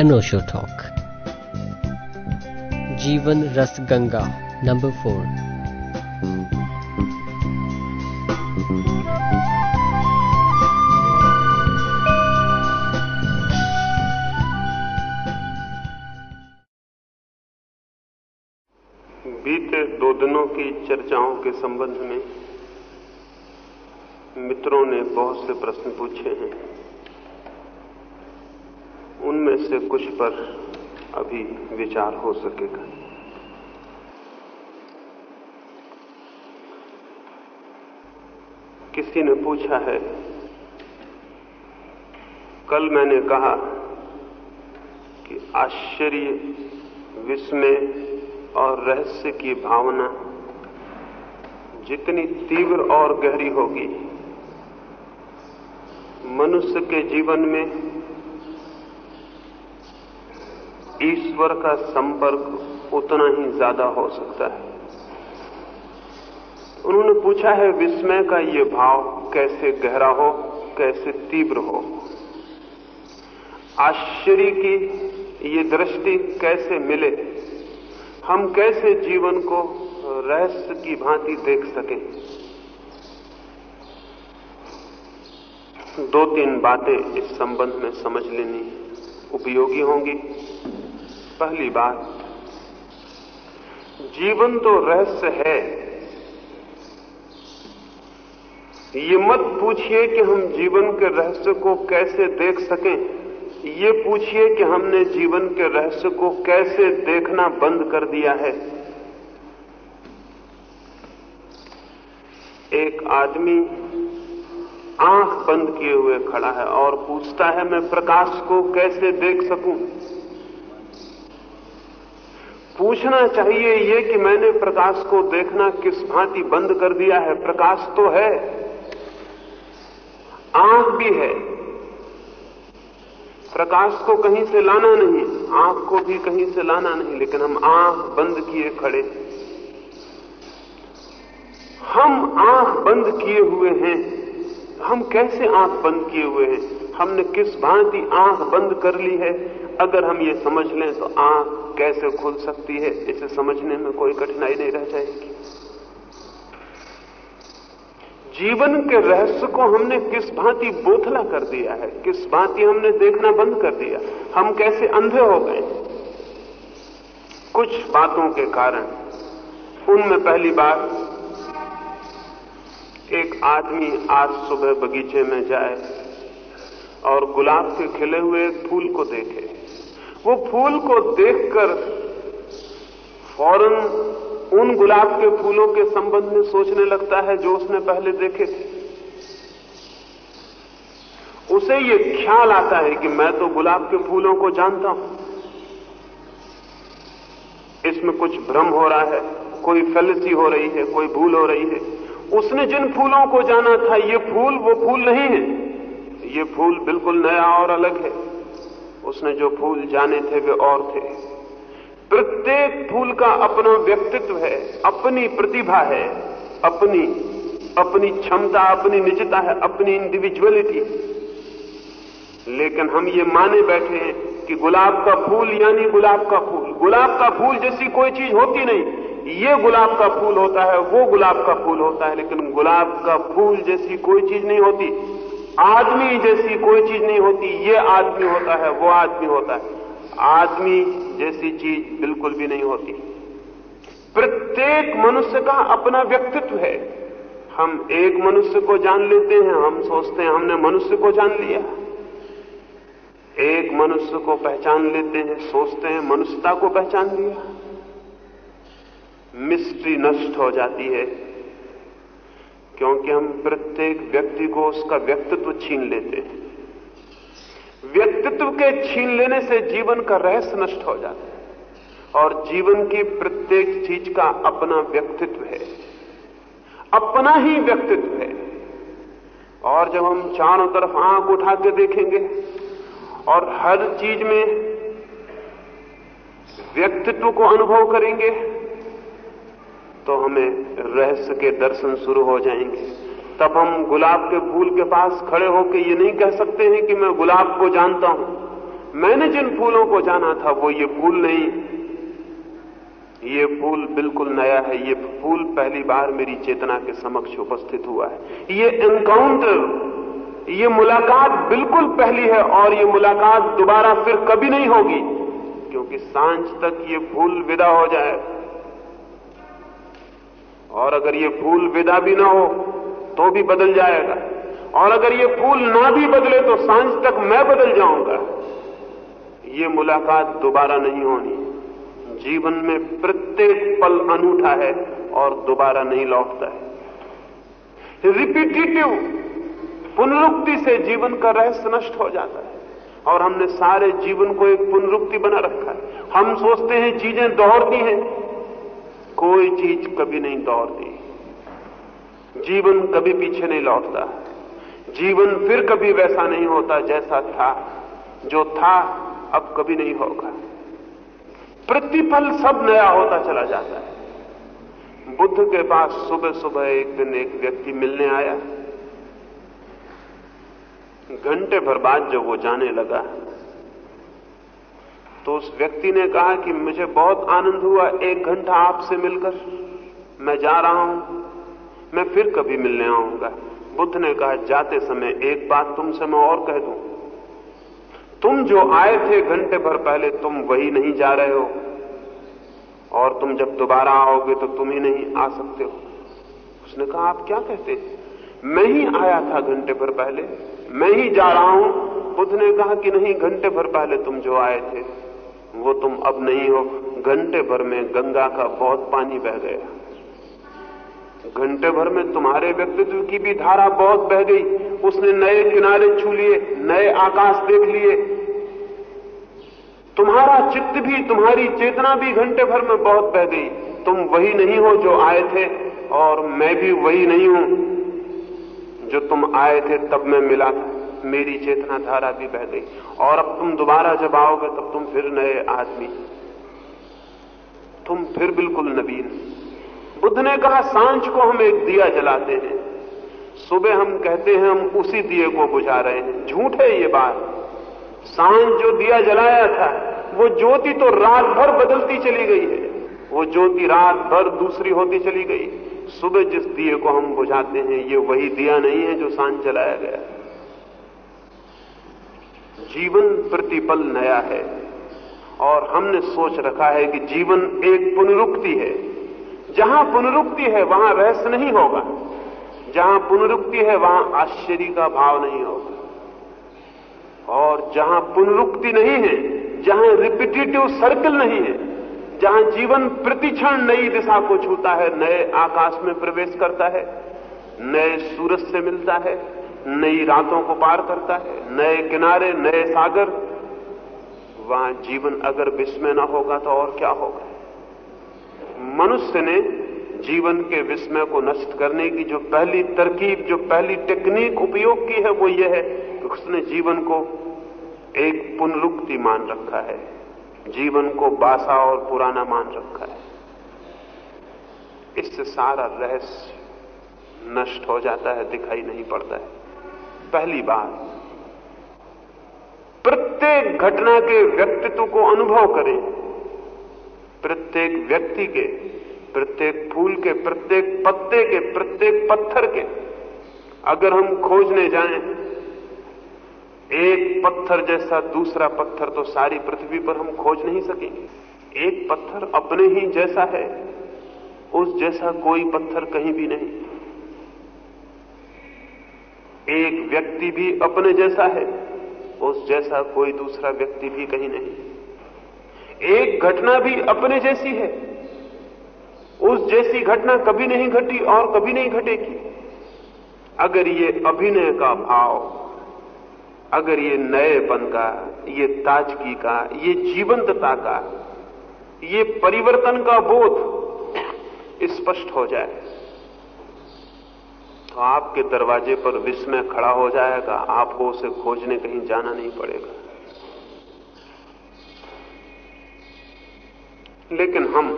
अनोशो talk जीवन रस Ganga number four बीते दो दिनों की चर्चाओं के संबंध में मित्रों ने बहुत से प्रश्न पूछे हैं। उनमें से कुछ पर अभी विचार हो सकेगा। किसी ने पूछा है, कल मैंने कहा कि आश्चर्य, विस्मय और रहस्य की भावना जितनी तीव्र और गहरी होगी, मनुष्य के जीवन में ईश्वर का संपर्क उतना ही ज़्यादा हो सकता है। उन्होंने पूछा है, विस्मय का ये भाव कैसे गहरा हो, कैसे तीव्र हो? आश्चर्य की ये दृष्टि कैसे मिले? हम कैसे जीवन को रहस्य की भांति देख सकें? दो तीन बातें इस संबंध में समझ लेनी उपयोगी होंगी। पहली बात, जीवन तो रहस्य है। ये मत पूछिए कि हम जीवन के रहस्य को कैसे देख सकें। ये पूछिए कि हमने जीवन के रहस्य को कैसे देखना बंद कर दिया है। एक आदमी आँख बंद किए हुए खड़ा है और पूछता है, मैं प्रकाश को कैसे देख सकूँ? पूछना चाहिए ये कि मैंने प्रकाश को देखना किस भांति बंद कर दिया है? प्रकाश तो है। आँख भी है। प्रकाश को कहीं से लाना नहीं, आँख को भी कहीं से लाना नहीं, लेकिन हम आँख बंद किए खड़े। हम आँख बंद किए हुए हैं। हम कैसे आँख बंद किए हुए हैं? हमने किस भांति आँख बंद कर ली है? अगर हम ये समझ लें तो आँख कैसे खुल सकती है? इसे समझने में कोई कठिनाई नहीं रह जाएगी। जीवन के रहस्य को हमने किस भांति बोथला कर दिया है? किस भांति हमने देखना बंद कर दिया? हम कैसे अंधे हो गए? कुछ बातों के कारण। उनमें पहली बात, एक आदमी आज सुबह बगीचे में जाए। और गुलाब के खिले हुए एक फूल को देखे। वो फूल को देखकर फ़ौरन उन गुलाब के फूलों के संबंध में सोचने लगता है जो उसने पहले देखे थे। उसे ये ख्याल आता है कि मैं तो गुलाब के फूलों को जानता हूँ। इसमें कुछ भ्रम हो रहा है, कोई फैलसी हो रही है, कोई भूल हो रही है। उसने जिन फूलों को जाना था, ये फूल वो फूल नहीं है। ये फूल बिल्कुल नया और अलग है। उसने जो फूल जाने थे, वे और थे। प्रत्येक फूल का अपना व्यक्तित्व है, अपनी प्रतिभा है, अपनी अपनी क्षमता, अपनी निजता है, अपनी इंडिविजुअलिटी लेकिन हम ये माने बैठे हैं कि गुलाब का फूल यानी गुलाब का फूल। गुलाब का फूल जैसी कोई चीज़ होती नहीं। ये गुलाब का फूल होता है, वो गुलाब का फूल होता है, लेकिन गुलाब का फूल जैसी कोई चीज़ नहीं होती। आदमी जैसी कोई चीज़ नहीं होती, ये आदमी होता है, वो आदमी होता है। आदमी जैसी चीज़ बिल्कुल भी नहीं होती। प्रत्येक मनुष्य का अपना व्यक्तित्व है। हम एक मनुष्य को जान लेते हैं, हम सोचते हैं, हमने मनुष्य को जान लिया। एक मनुष्य को पहचान लेते हैं, सोचते हैं, मनुष्यता को पहचान लिया। मिस्ट्री नष्ट हो जाती है। क्योंकि हम प्रत्येक व्यक्ति को उसका व्यक्तित्व छीन लेते हैं। व्यक्तित्व के छीन लेने से जीवन का रहस्य नष्ट हो जाता है। और जीवन की प्रत्येक चीज़ का अपना व्यक्तित्व है। अपना ही व्यक्तित्व है। और जब हम चारों तरफ़ आँख उठा के देखेंगे, और हर चीज़ में व्यक्तित्व को अनुभव करेंगे तो हमें रहस्य के दर्शन शुरू हो जाएँगे। तब हम गुलाब के फूल के पास खड़े होकर ये नहीं कह सकते हैं कि मैं गुलाब को जानता हूँ। मैंने जिन फूलों को जाना था, वो ये फूल नहीं। ये फूल बिल्कुल नया है। ये फूल पहली बार मेरी चेतना के समक्ष उपस्थित हुआ है। ये एनकाउंटर ये मुलाकात बिल्कुल पहली है और ये मुलाकात दोबारा फिर कभी नहीं होगी, क्योंकि साँझ तक ये फूल विदा हो जाए। और अगर ये फूल विदा भी ना हो तो भी बदल जाएगा। और अगर ये फूल ना भी बदले तो साँझ तक मैं बदल जाऊँगा। ये मुलाकात दोबारा नहीं होनी। जीवन में प्रत्येक पल अनूठा है और दोबारा नहीं लौटता है। रिपीटेटिव पुनरुक्ति से जीवन का रहस्य नष्ट हो जाता है। और हमने सारे जीवन को एक पुनरुक्ति बना रखा है। हम सोचते हैं चीज़ें दोहरती हैं कोई चीज़ कभी नहीं दौड़ती। जीवन कभी पीछे नहीं लौटता। जीवन फिर कभी वैसा नहीं होता जैसा था। जो था, अब कभी नहीं होगा। प्रतिपल सब नया होता चला जाता है। बुद्ध के पास सुबह सुबह एक दिन एक व्यक्ति मिलने आया। घंटे भर बाद जब वो जाने लगा तो उस व्यक्ति ने कहा कि मुझे बहुत आनंद हुआ एक घंटा आपसे मिलकर। मैं जा रहा हूँ। मैं फिर कभी मिलने आऊँगा। बुद्ध ने कहा, जाते समय एक बात तुमसे मैं और कह दूँ। तुम जो आए थे घंटे भर पहले, तुम वही नहीं जा रहे हो। और तुम जब दोबारा आओगे तो तुम ही नहीं आ सकते हो। उसने कहा, आप क्या कहते हैं? मैं ही आया था घंटे भर पहले। मैं ही जा रहा हूँ। बुद्ध ने कहा कि नहीं, घंटे भर पहले तुम जो आए थे वो तुम अब नहीं हो। घंटे भर में गंगा का बहुत पानी बह गया। घंटे भर में तुम्हारे व्यक्तित्व की भी धारा बहुत बह गई। उसने नए किनारे छू लिए, नए आकाश देख लिए। तुम्हारा चित्त भी, तुम्हारी चेतना भी घंटे भर में बहुत बह गई। तुम वही नहीं हो जो आए थे, और मैं भी वही नहीं हूँ। जो तुम आए थे, तब मैं मिला था। मेरी चेतना धारा भी बह गई। और अब तुम दोबारा जब आओगे, तब तुम फिर नए आदमी। तुम फिर बिल्कुल नवीन बुद्ध ने कहा, साँझ को हम एक दिया जलाते हैं। सुबह हम कहते हैं, हम उसी दिए को बुझा रहे हैं। झूठ है ये बात। साँझ जो दिया जलाया था, वो ज्योति तो रात भर बदलती चली गई है। वो ज्योति रात भर दूसरी होती चली गई। सुबह जिस दिए को हम बुझाते हैं, ये वही दिया नहीं है जो साँझ जलाया गया। जीवन प्रतिपल नया है। और हमने सोच रखा है कि जीवन एक पुनरुक्ति है। जहाँ पुनरुक्ति है, वहाँ रहस्य नहीं होगा। जहाँ पुनरुक्ति है, वहाँ आश्चर्य का भाव नहीं होगा। और जहाँ पुनरुक्ति नहीं है, जहाँ रिपीटेटिव सर्कल नहीं है, जहाँ जीवन प्रतिक्षण नई दिशा को छूता है, नए आकाश में प्रवेश करता है, नए सूरज से मिलता है नई रातों को पार करता है, नए किनारे, नए सागर। वहाँ जीवन अगर विस्मय न होगा तो और क्या होगा? मनुष्य ने जीवन के विस्मय को नष्ट करने की जो पहली तरकीब, जो पहली टेक्निक उपयोग की है वो ये है कि उसने जीवन को एक पुनरुक्ति मान रखा है। जीवन को बासा और पुराना मान रखा है। इससे सारा रहस्य नष्ट हो जाता है, दिखाई नहीं पड़ता है। पहली बात प्रत्येक घटना के व्यक्तित्व को अनुभव करें। प्रत्येक व्यक्ति के, प्रत्येक फूल के, प्रत्येक पत्ते के, प्रत्येक पत्थर के, अगर हम खोजने जाएँ, एक पत्थर जैसा दूसरा पत्थर तो सारी पृथ्वी पर हम खोज नहीं सकेंगे। एक पत्थर अपने ही जैसा है, उस जैसा कोई पत्थर कहीं भी नहीं। एक व्यक्ति भी अपने जैसा है, उस जैसा कोई दूसरा व्यक्ति भी कहीं नहीं। एक घटना भी अपने जैसी है, उस जैसी घटना कभी नहीं घटी और कभी नहीं घटेगी। अगर ये अभिनय का भाव, अगर ये नएपन का, ये ताजगी का, ये जीवंतता का, ये परिवर्तन का बोध स्पष्ट हो जाए आपके दरवाजे पर विस्मय खड़ा हो जाएगा। आपको उसे खोजने कहीं जाना नहीं पड़ेगा। लेकिन हम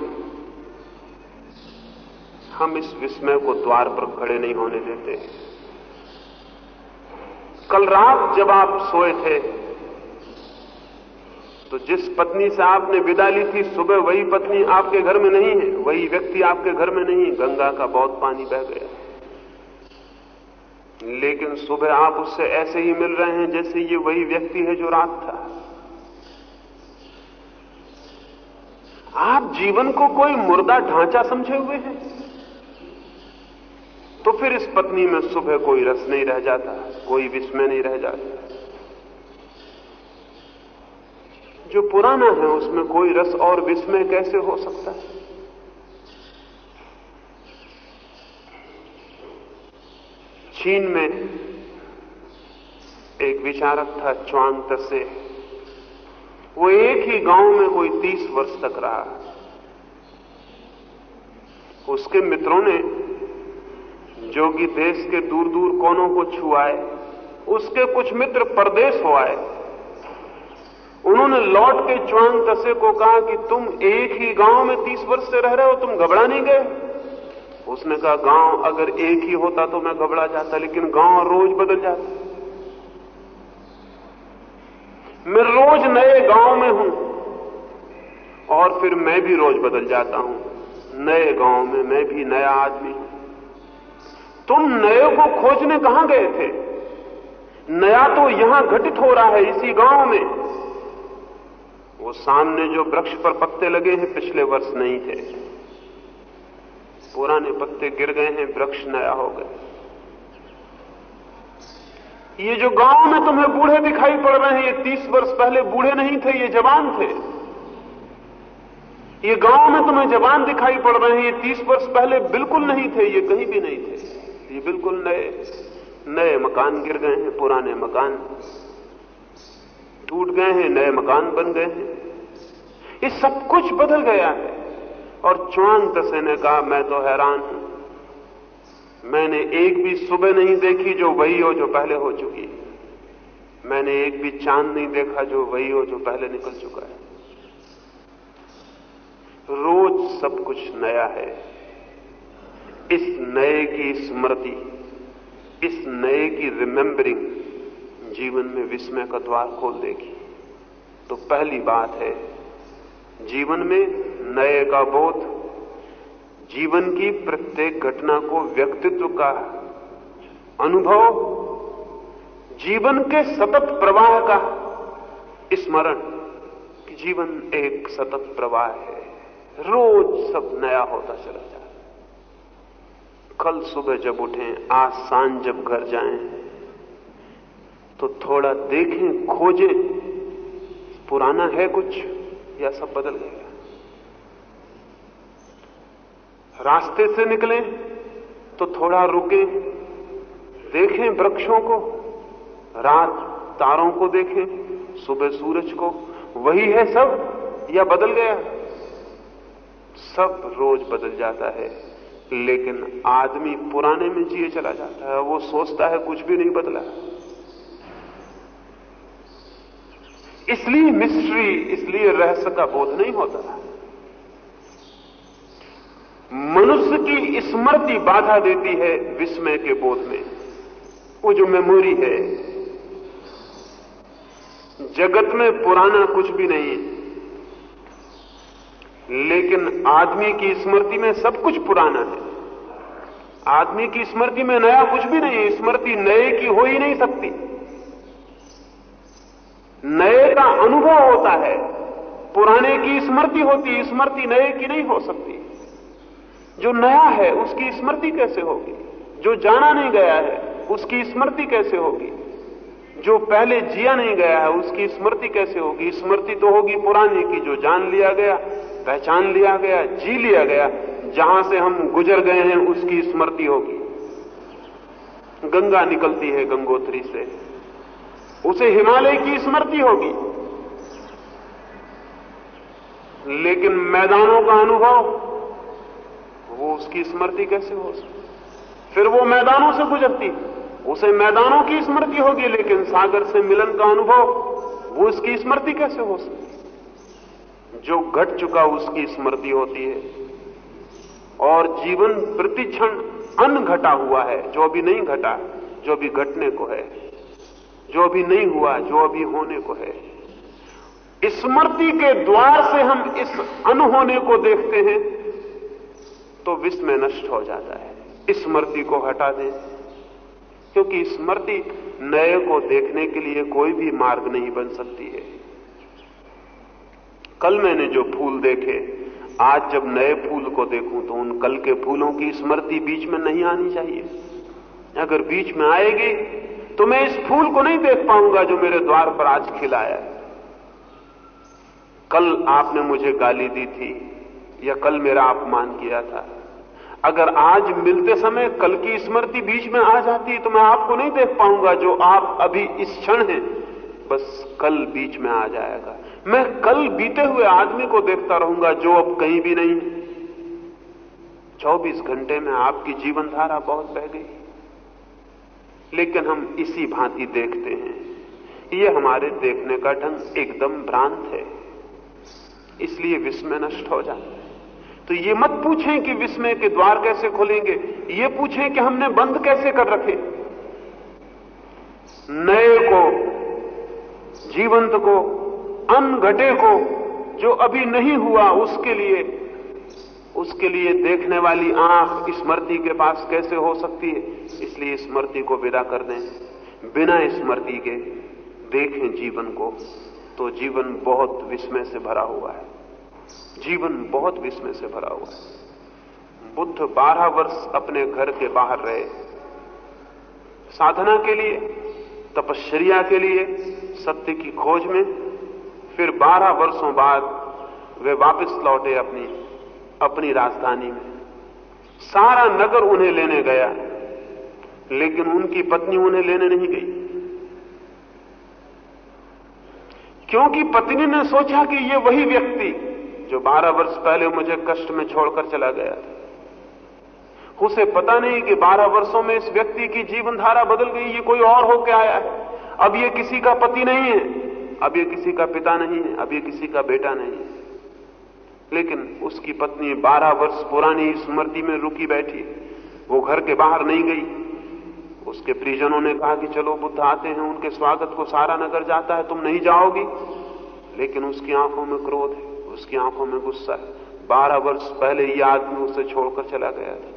हम इस विस्मय को द्वार पर खड़े नहीं होने देते। कल रात जब आप सोए थे तो जिस पत्नी से आपने विदा ली थी, सुबह वही पत्नी आपके घर में नहीं है। वही व्यक्ति आपके घर में नहीं है गंगा का बहुत पानी बह गया। लेकिन सुबह आप उससे ऐसे ही मिल रहे हैं जैसे ये वही व्यक्ति है जो रात था। आप जीवन को कोई मुर्दा ढांचा समझे हुए हैं? तो फिर इस पत्नी में सुबह कोई रस नहीं रह जाता, कोई विस्मय नहीं रह जाता। जो पुराना है, उसमें कोई रस और विस्मय कैसे हो सकता है? चीन में एक विचारक था च्वांग तसे वो एक ही गाँव में कोई तीस वर्ष तक रहा। उसके मित्रों ने जो कि देश के दूर दूर कोनों को छुआए, उसके कुछ मित्र परदेश हो आए। उन्होंने लौट के च्वांग तसे को कहा कि तुम एक ही गाँव में तीस वर्ष से रह रहे हो, तुम घबरा नहीं गए। उसने कहा, गाँव अगर एक ही होता तो मैं घबरा जाता, लेकिन गाँव रोज बदल जाता। मैं रोज नए गाँव में हूँ, और फिर मैं भी रोज बदल जाता हूँ। नए गाँव में मैं भी नया आदमी हूँ। तुम नए को खोजने कहाँ गए थे? नया तो यहाँ घटित हो रहा है, इसी गाँव में। वो सामने जो वृक्ष पर पत्ते लगे हैं, पिछले वर्ष नहीं थे। पुराने पत्ते गिर गए हैं, वृक्ष नया हो गए। ये जो गाँव में तुम्हें बूढ़े दिखाई पड़ रहे हैं, ये तीस वर्ष पहले बूढ़े नहीं थे, ये जवान थे। ये गाँव में तुम्हें जवान दिखाई पड़ रहे हैं, ये तीस वर्ष पहले बिल्कुल नहीं थे, ये कहीं भी नहीं थे। ये बिल्कुल नए नए मकान गिर गए हैं, पुराने मकान टूट गए हैं, नए मकान बन गए हैं। ये सब कुछ बदल गया है। और च्वांग तसे ने कहा मैं तो हैरान हूँ। मैंने एक भी सुबह नहीं देखी जो वही हो जो पहले हो चुकी है। मैंने एक भी चाँद नहीं देखा जो वही हो जो पहले निकल चुका है। रोज सब कुछ नया है। इस नए की स्मृति, इस नए की रिमेंबरिंग जीवन में विस्मय का द्वार खोल देगी। तो पहली बात है, जीवन में नए का बोध, जीवन की प्रत्येक घटना को व्यक्तित्व का अनुभव, जीवन के सतत प्रवाह का स्मरण कि जीवन एक सतत प्रवाह है। रोज सब नया होता चला जाए कल सुबह जब उठें, आज साँझ जब घर जाएँ तो थोड़ा देखें, खोजें, पुराना है कुछ या सब बदल गया? रास्ते से निकले तो थोड़ा रुके, देखें वृक्षों को, रात तारों को देखें, सुबह सूरज को। वही है सब, या बदल गया? सब रोज बदल जाता है, लेकिन आदमी पुराने में जिए चला जाता है, वो सोचता है कुछ भी नहीं बदला। इसलिए मिस्ट्री, इसलिए रहस्य का बोध नहीं होता। मनुष्य की स्मृति बाधा देती है विस्मय के बोध में। वो जो मेमोरी है, जगत में पुराना कुछ भी नहीं है। लेकिन आदमी की स्मृति में सब कुछ पुराना है। आदमी की स्मृति में नया कुछ भी नहीं, स्मृति नए की हो ही नहीं सकती। नए का अनुभव होता है, पुराने की स्मृति होती, स्मृति नए की नहीं हो सकती। जो नया है, उसकी स्मृति कैसे होगी? जो जाना नहीं गया है, उसकी स्मृति कैसे होगी? जो पहले जिया नहीं गया है, उसकी स्मृति कैसे होगी? स्मृति तो होगी पुराने की, जो जान लिया गया, पहचान लिया गया, जी लिया गया, जहाँ से हम गुजर गए हैं, उसकी स्मृति होगी। गंगा निकलती है गंगोत्री से। उसे हिमालय की स्मृति होगी। लेकिन मैदानों का अनुभव वो उसकी स्मृति कैसे हो सकती फिर वो मैदानों से गुजरती उसे मैदानों की स्मृति होगी, लेकिन सागर से मिलन का अनुभव, वो उसकी स्मृति कैसे हो सकती जो घट चुका उसकी स्मृति होती है, और जीवन प्रतिक्षण अन घटा हुआ है, जो अभी नहीं घटा, जो अभी घटने को है, जो अभी नहीं हुआ, जो अभी होने को है। स्मृति के द्वार से हम इस अनहोने को देखते हैं। तो विस्मय नष्ट हो जाता है। स्मृति को हटा दें। क्योंकि स्मृति नए को देखने के लिए कोई भी मार्ग नहीं बन सकती है। कल मैंने जो फूल देखे, आज जब नए फूल को देखूँ तो उन कल के फूलों की स्मृति बीच में नहीं आनी चाहिए। अगर बीच में आएगी तो मैं इस फूल को नहीं देख पाऊँगा जो मेरे द्वार पर आज खिलाया कल आपने मुझे गाली दी थी। या कल मेरा अपमान किया था। अगर आज मिलते समय कल की स्मृति बीच में आ जाती तो मैं आपको नहीं देख पाऊँगा जो आप अभी इस क्षण हैं। बस कल बीच में आ जाएगा। मैं कल बीते हुए आदमी को देखता रहूँगा जो अब कहीं भी नहीं। 24 घंटे में आपकी जीवनधारा बहुत बह गई। लेकिन हम इसी भांति देखते हैं। ये हमारे देखने का ढंग एकदम भ्रांत है। इसलिए विस्मय नष्ट हो जाता है। तो ये मत पूछें कि विस्मय के द्वार कैसे खोलेंगे। ये पूछें कि हमने बंद कैसे कर रखे। नए को, जीवंत को, अनघटे को, जो अभी नहीं हुआ उसके लिए उसके लिए देखने वाली आँख स्मृति के पास कैसे हो सकती है? इसलिए स्मृति को विदा कर दें। बिना स्मृति के देखें जीवन को तो जीवन बहुत विस्मय से भरा हुआ है। जीवन बहुत विस्मय से भरा हुआ है। बुद्ध बारह वर्ष अपने घर के बाहर रहे। साधना के लिए, तपश्चर्या के लिए, सत्य की खोज में, फिर बारह वर्षों बाद वे वापस लौटे अपनी अपनी राजधानी में। सारा नगर उन्हें लेने गया, लेकिन उनकी पत्नी उन्हें लेने नहीं गई। क्योंकि पत्नी ने सोचा कि ये वही व्यक्ति जो बारह वर्ष पहले मुझे कष्ट में छोड़कर चला गया था। उसे पता नहीं कि बारह वर्षों में इस व्यक्ति की जीवन धारा बदल गई, ये कोई और होकर आया है। अब ये किसी का पति नहीं है। अब ये किसी का पिता नहीं है। अब ये किसी का बेटा नहीं है। लेकिन उसकी पत्नी बारह वर्ष पुरानी स्मृति में रुकी बैठी। वो घर के बाहर नहीं गई। उसके परिजनों ने कहा कि चलो, बुद्ध आते हैं, उनके स्वागत को सारा नगर जाता है, तुम नहीं जाओगी। लेकिन उसकी आँखों में क्रोध है। उसकी आँखों में गुस्सा है। बारह वर्ष पहले ये आदमी उसे छोड़कर चला गया था।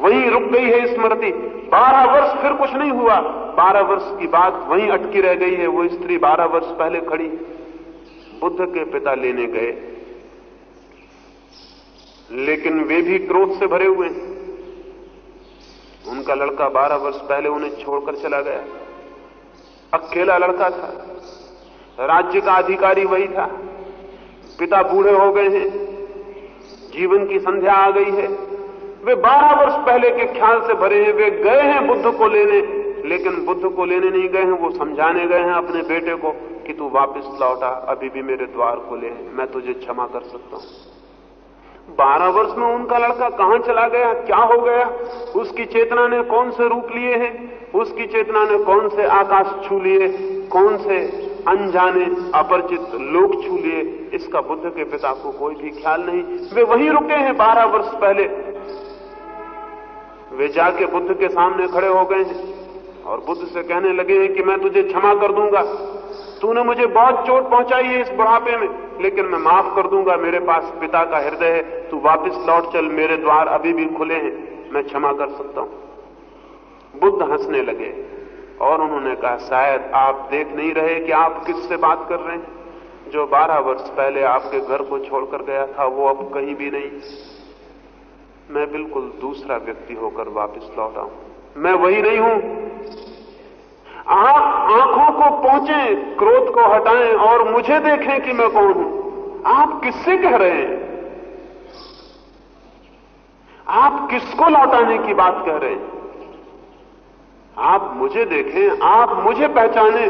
वहीं रुक गई है स्मृति बारह वर्ष फिर कुछ नहीं हुआ। बारह वर्ष की बात वहीं अटकी रह गई है। वो स्त्री बारह वर्ष पहले खड़ी बुद्ध के पिता लेने गए। लेकिन वे भी क्रोध से भरे हुए उनका लड़का बारह वर्ष पहले उन्हें छोड़कर चला गया। अकेला लड़का था। राज्य का अधिकारी वही था। पिता बूढ़े हो गए हैं। जीवन की संध्या आ गई है। वे बारह वर्ष पहले के ख्याल से भरे हैं। वे गए हैं बुद्ध को लेने, लेकिन बुद्ध को लेने नहीं गए हैं। वो समझाने गए हैं अपने बेटे को कि तू वापस लौटा अभी भी मेरे द्वार को ले मैं तुझे क्षमा कर सकता हूँ। बारह वर्ष में उनका लड़का कहाँ चला गया? क्या हो गया? उसकी चेतना ने कौन से रूप लिए हैं? उसकी चेतना ने कौन से आकाश छू लिए? कौन से अनजाने, अपरिचित लोग छू लिए? इसका बुद्ध के पिता को कोई भी ख्याल नहीं। वे वहीं रुके हैं बारह वर्ष पहले। वे जाके बुद्ध के सामने खड़े हो गए हैं और बुद्ध से कहने लगे हैं कि मैं तुझे क्षमा कर दूँगा। तूने मुझे बहुत चोट पहुंचाई है इस बुढ़ापे में, लेकिन मैं माफ़ कर दूँगा। मेरे पास पिता का हृदय है। तू वापस लौट चल, मेरे द्वार अभी भी खुले हैं। मैं क्षमा कर सकता हूँ। बुद्ध हंसने लगे और उन्होंने कहा, शायद आप देख नहीं रहे कि आप किससे बात कर रहे हैं? जो बारह वर्ष पहले आपके घर को छोड़कर गया था, वो अब कहीं भी नहीं। मैं बिल्कुल दूसरा व्यक्ति होकर वापस लौटा हूँ। मैं वही नहीं हूँ। आप आँखों को पहुँचे, क्रोध को हटाएँ और मुझे देखें कि मैं कौन हूँ। आप किससे कह रहे हैं? आप किसको लौटाने की बात कह रहे हैं? आप मुझे देखें, आप मुझे पहचाने।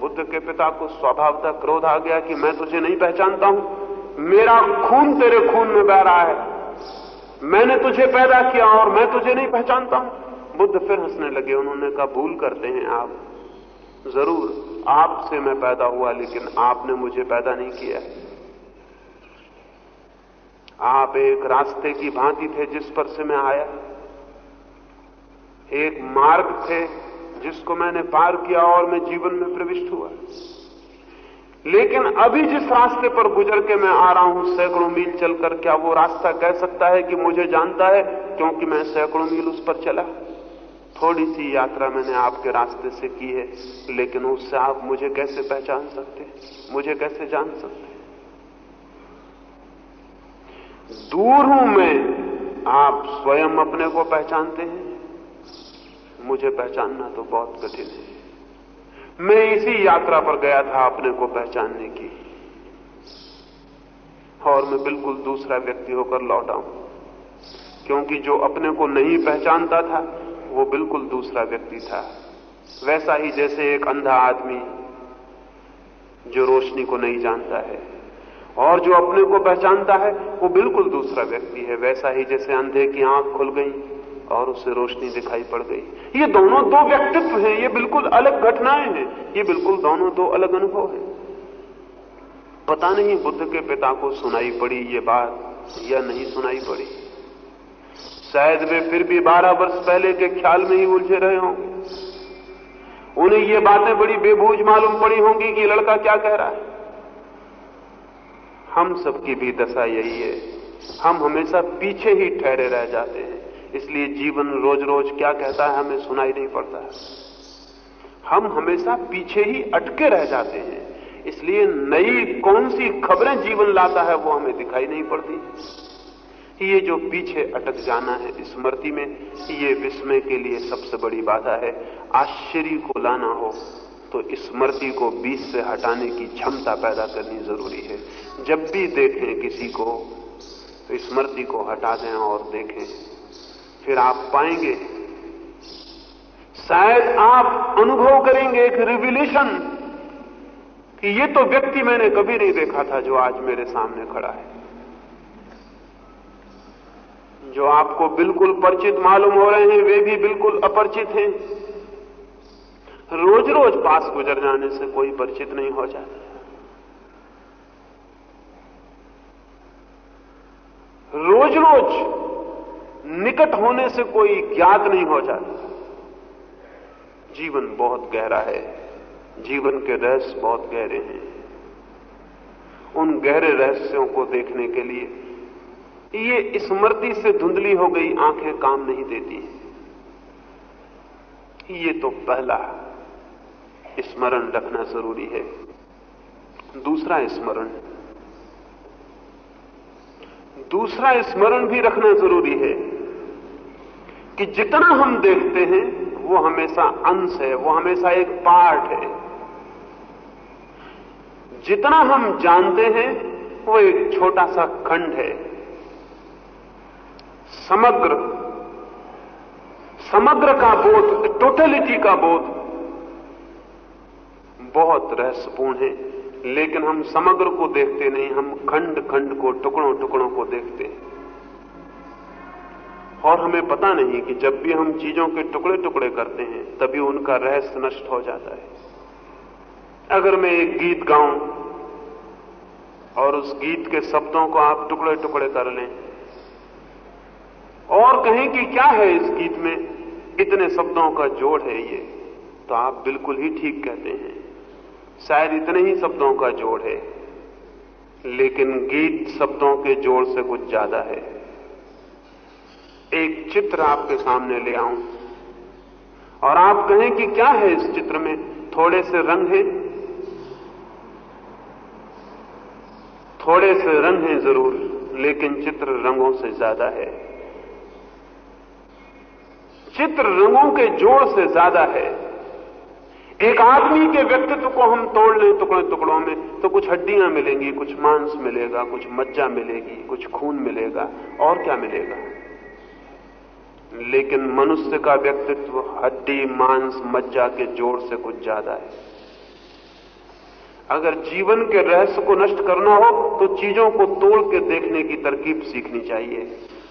बुद्ध के पिता को स्वभावता क्रोध आ गया कि मैं तुझे नहीं पहचानता हूँ। मेरा खून तेरे खून में बह रहा है। मैंने तुझे पैदा किया और मैं तुझे नहीं पहचानता हूँ। बुद्ध फिर हंसने लगे, उन्होंने कहा, भूल करते हैं आप। ज़रूर, आपसे मैं पैदा हुआ, लेकिन आपने मुझे पैदा नहीं किया आप एक रास्ते की भांति थे जिस पर से मैं आया। एक मार्ग थे जिसको मैंने पार किया और मैं जीवन में प्रविष्ट हुआ। लेकिन अभी जिस रास्ते पर गुजर के मैं आ रहा हूँ, सैकड़ों मील चलकर, क्या वो रास्ता कह सकता है कि मुझे जानता है? क्योंकि मैं सैकड़ों मील उस पर चला। थोड़ी सी यात्रा मैंने आपके रास्ते से की है, लेकिन उससे आप मुझे कैसे पहचान सकते? मुझे कैसे जान सकते? दूर हूँ मैं आप स्वयं अपने को पहचानते हैं। मुझे पहचानना तो बहुत कठिन है। मैं इसी यात्रा पर गया था अपने को पहचानने की। और मैं बिल्कुल दूसरा व्यक्ति होकर लौटा हूँ क्योंकि जो अपने को नहीं पहचानता था, वो बिल्कुल दूसरा व्यक्ति था। वैसा ही जैसे एक अंधा आदमी जो रोशनी को नहीं जानता है। और जो अपने को पहचानता है, वो बिल्कुल दूसरा व्यक्ति है। वैसा ही जैसे अंधे की आँख खुल गई और उसे रोशनी दिखाई पड़ गई। ये दोनों दो व्यक्तित्व हैं। ये बिल्कुल अलग घटनाएँ हैं। ये बिल्कुल दोनों दो अलग अनुभव हैं। पता नहीं बुद्ध के पिता को सुनाई पड़ी ये बात या नहीं सुनाई पड़ी। शायद वे फिर भी बारह वर्ष पहले के ख्याल में ही उलझे रहे होंगे। उन्हें ये बातें बड़ी बेबूझ मालूम पड़ी होंगी कि लड़का क्या कह रहा है। हम सबकी भी दशा यही है। हम हमेशा पीछे ही ठहरे रह जाते हैं। इसलिए जीवन रोज रोज क्या कहता है हमें सुनाई नहीं पड़ता। हम हमेशा पीछे ही अटके रह जाते हैं। इसलिए नई कौन सी खबरें जीवन लाता है वो हमें दिखाई नहीं पड़ती। ये जो पीछे अटक जाना है स्मृति में, ये विस्मय के लिए सबसे बड़ी बाधा है। आश्चर्य को लाना हो तो स्मृति को बीच से हटाने की क्षमता पैदा करनी ज़रूरी है। जब भी देखें किसी को तो स्मृति को हटा दें और देखें। फिर आप पाएँगे। शायद आप अनुभव करेंगे एक रिविलेशन कि ये तो व्यक्ति मैंने कभी नहीं देखा था जो आज मेरे सामने खड़ा है। जो आपको बिल्कुल परिचित मालूम हो रहे हैं, वे भी बिल्कुल अपरिचित हैं। रोज रोज पास गुजर जाने से कोई परिचित नहीं हो जाता। रोज रोज निकट होने से कोई ज्ञात नहीं हो जाता। जीवन बहुत गहरा है। जीवन के रहस्य बहुत गहरे हैं। उन गहरे रहस्यों को देखने के लिए ये स्मृति से धुंधली हो गई आँखें काम नहीं देती। ये तो पहला स्मरण रखना ज़रूरी है। दूसरा स्मरण दूसरा स्मरण भी रखना ज़रूरी है कि जितना हम देखते हैं, वो हमेशा अंश है, वो हमेशा एक पार्ट है। जितना हम जानते हैं, वो एक छोटा सा खंड है। समग्र समग्र का बोध टोटलिटी का बोध बहुत रहस्यपूर्ण है। लेकिन हम समग्र को देखते नहीं, हम खंड खंड को, टुकड़ों टुकड़ों को देखते हैं। और हमें पता नहीं कि जब भी हम चीज़ों के टुकड़े टुकड़े करते हैं, तभी उनका रहस्य नष्ट हो जाता है। अगर मैं एक गीत गाऊं, और उस गीत के शब्दों को आप टुकड़े टुकड़े कर लें, और कहें कि क्या है इस गीत में? इतने शब्दों का जोड़ है ये तो आप बिल्कुल ही ठीक कहते हैं। शायद इतने ही शब्दों का जोड़ है, लेकिन गीत शब्दों के जोड़ से कुछ ज़्यादा है। एक चित्र आपके सामने ले आऊँ। और आप कहें कि क्या है इस चित्र में? थोड़े से रंग हैं। थोड़े से रंग हैं ज़रूर, लेकिन चित्र रंगों से ज़्यादा है। चित्र रंगों के जोड़ से ज़्यादा है। एक आदमी के व्यक्तित्व को हम तोड़ लें टुकड़े टुकड़ों में तो कुछ हड्डियाँ मिलेंगी, कुछ मांस मिलेगा, कुछ मज्जा मिलेगी, कुछ खून मिलेगा, और क्या मिलेगा? लेकिन मनुष्य का व्यक्तित्व हड्डी, मांस, मज्जा के जोड़ से कुछ ज़्यादा है। अगर जीवन के रहस्य को नष्ट करना हो तो चीज़ों को तोड़ के देखने की तरकीब सीखनी चाहिए।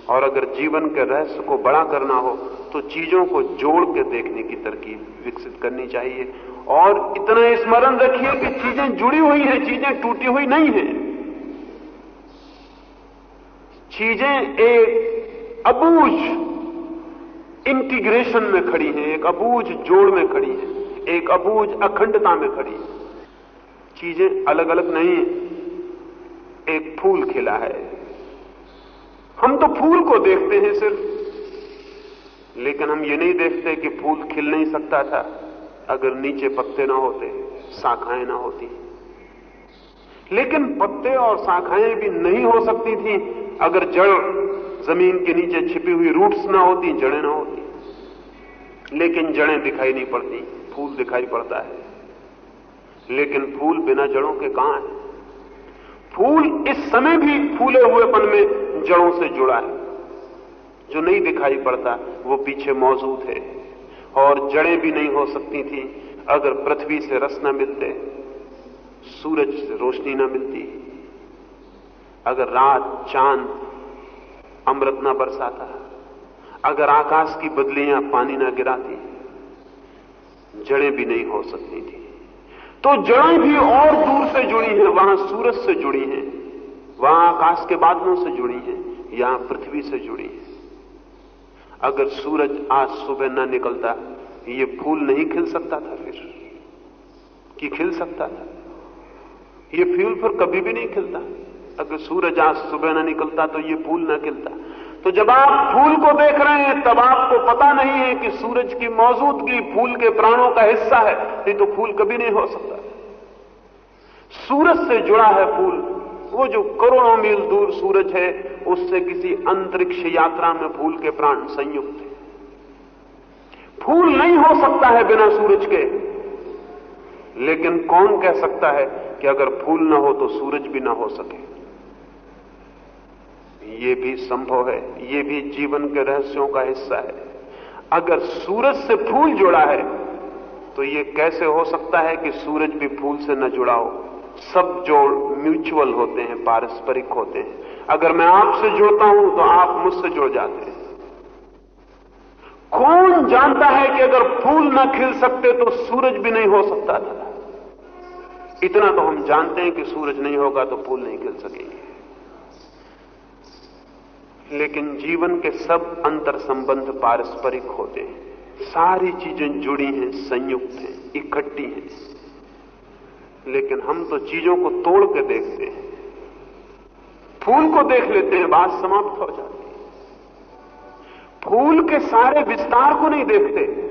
और अगर जीवन के रहस्य को बड़ा करना हो तो चीज़ों को जोड़ के देखने की तरकीब विकसित करनी चाहिए। और इतना स्मरण रखिए कि चीज़ें जुड़ी हुई हैं, चीज़ें टूटी हुई नहीं है। चीज़ें एक अबूझ इंटीग्रेशन में खड़ी है, एक अबूझ जोड़ में खड़ी है, एक अबूझ अखंडता में खड़ी है। चीज़ें अलग अलग नहीं है, एक फूल खिला है। हम तो फूल को देखते हैं सिर्फ़। लेकिन हम ये नहीं देखते कि फूल खिल नहीं सकता था, अगर नीचे पत्ते ना होते, शाखाएँ ना होती। लेकिन पत्ते और शाखाएँ भी नहीं हो सकती थी, अगर जड़ ज़मीन के नीचे छिपी हुई रूट्स ना होती, जड़ें ना होती। लेकिन जड़ें दिखाई नहीं पड़ती, फूल दिखाई पड़ता है। लेकिन फूल बिना जड़ों के कहाँ है? फूल इस समय भी फूले हुएपन में जड़ों से जुड़ा है। जो नहीं दिखाई पड़ता, वो पीछे मौजूद है। और जड़ें भी नहीं हो सकती थी, अगर पृथ्वी से रस न मिलते, सूरज से रोशनी न मिलती। अगर रात, चाँद, अमृत न बरसाता, अगर आकाश की बदलियाँ पानी ना गिराती, जड़ें भी नहीं हो सकती थी। तो जड़ें भी और दूर से जुड़ी हैं, वहाँ सूरज से जुड़ी हैं, वहाँ आकाश के बादलों से जुड़ी हैं, यहाँ पृथ्वी से जुड़ी है। अगर सूरज आज सुबह न निकलता, ये फूल नहीं खिल सकता था फिर। कि खिल सकता था? ये फूल फिर कभी भी नहीं खिलता। अगर सूरज आज सुबह न निकलता तो ये फूल न खिलता। तो जब आप फूल को देख रहे हैं, तब आपको पता नहीं है कि सूरज की मौजूदगी फूल के प्राणों का हिस्सा है, नहीं तो फूल कभी नहीं हो सकता। सूरज से जुड़ा है फूल, वो जो करोड़ों मील दूर सूरज है, उससे किसी अंतरिक्ष यात्रा में फूल के प्राण संयुक्त है। फूल नहीं हो सकता है बिना सूरज के। लेकिन कौन कह सकता है कि अगर फूल ना हो तो सूरज भी ना हो सके। ये भी संभव है, ये भी जीवन के रहस्यों का हिस्सा है। अगर सूरज से फूल जुड़ा है तो ये कैसे हो सकता है कि सूरज भी फूल से न जुड़ा हो? सब जोड़ म्यूचुअल होते हैं, पारस्परिक होते हैं। अगर मैं आपसे जुड़ता हूँ तो आप मुझसे जुड़ जाते हैं। कौन जानता है कि अगर फूल न खिल सकते तो सूरज भी नहीं हो सकता था? इतना तो हम जानते हैं कि सूरज नहीं होगा तो फूल नहीं खिल सकेंगे। लेकिन जीवन के सब अंतर संबंध पारस्परिक होते हैं। सारी चीज़ें जुड़ी हैं, संयुक्त हैं, इकट्ठी हैं। लेकिन हम तो चीज़ों को तोड़ के देखते हैं। फूल को देख लेते हैं, बात समाप्त हो जाती है। फूल के सारे विस्तार को नहीं देखते।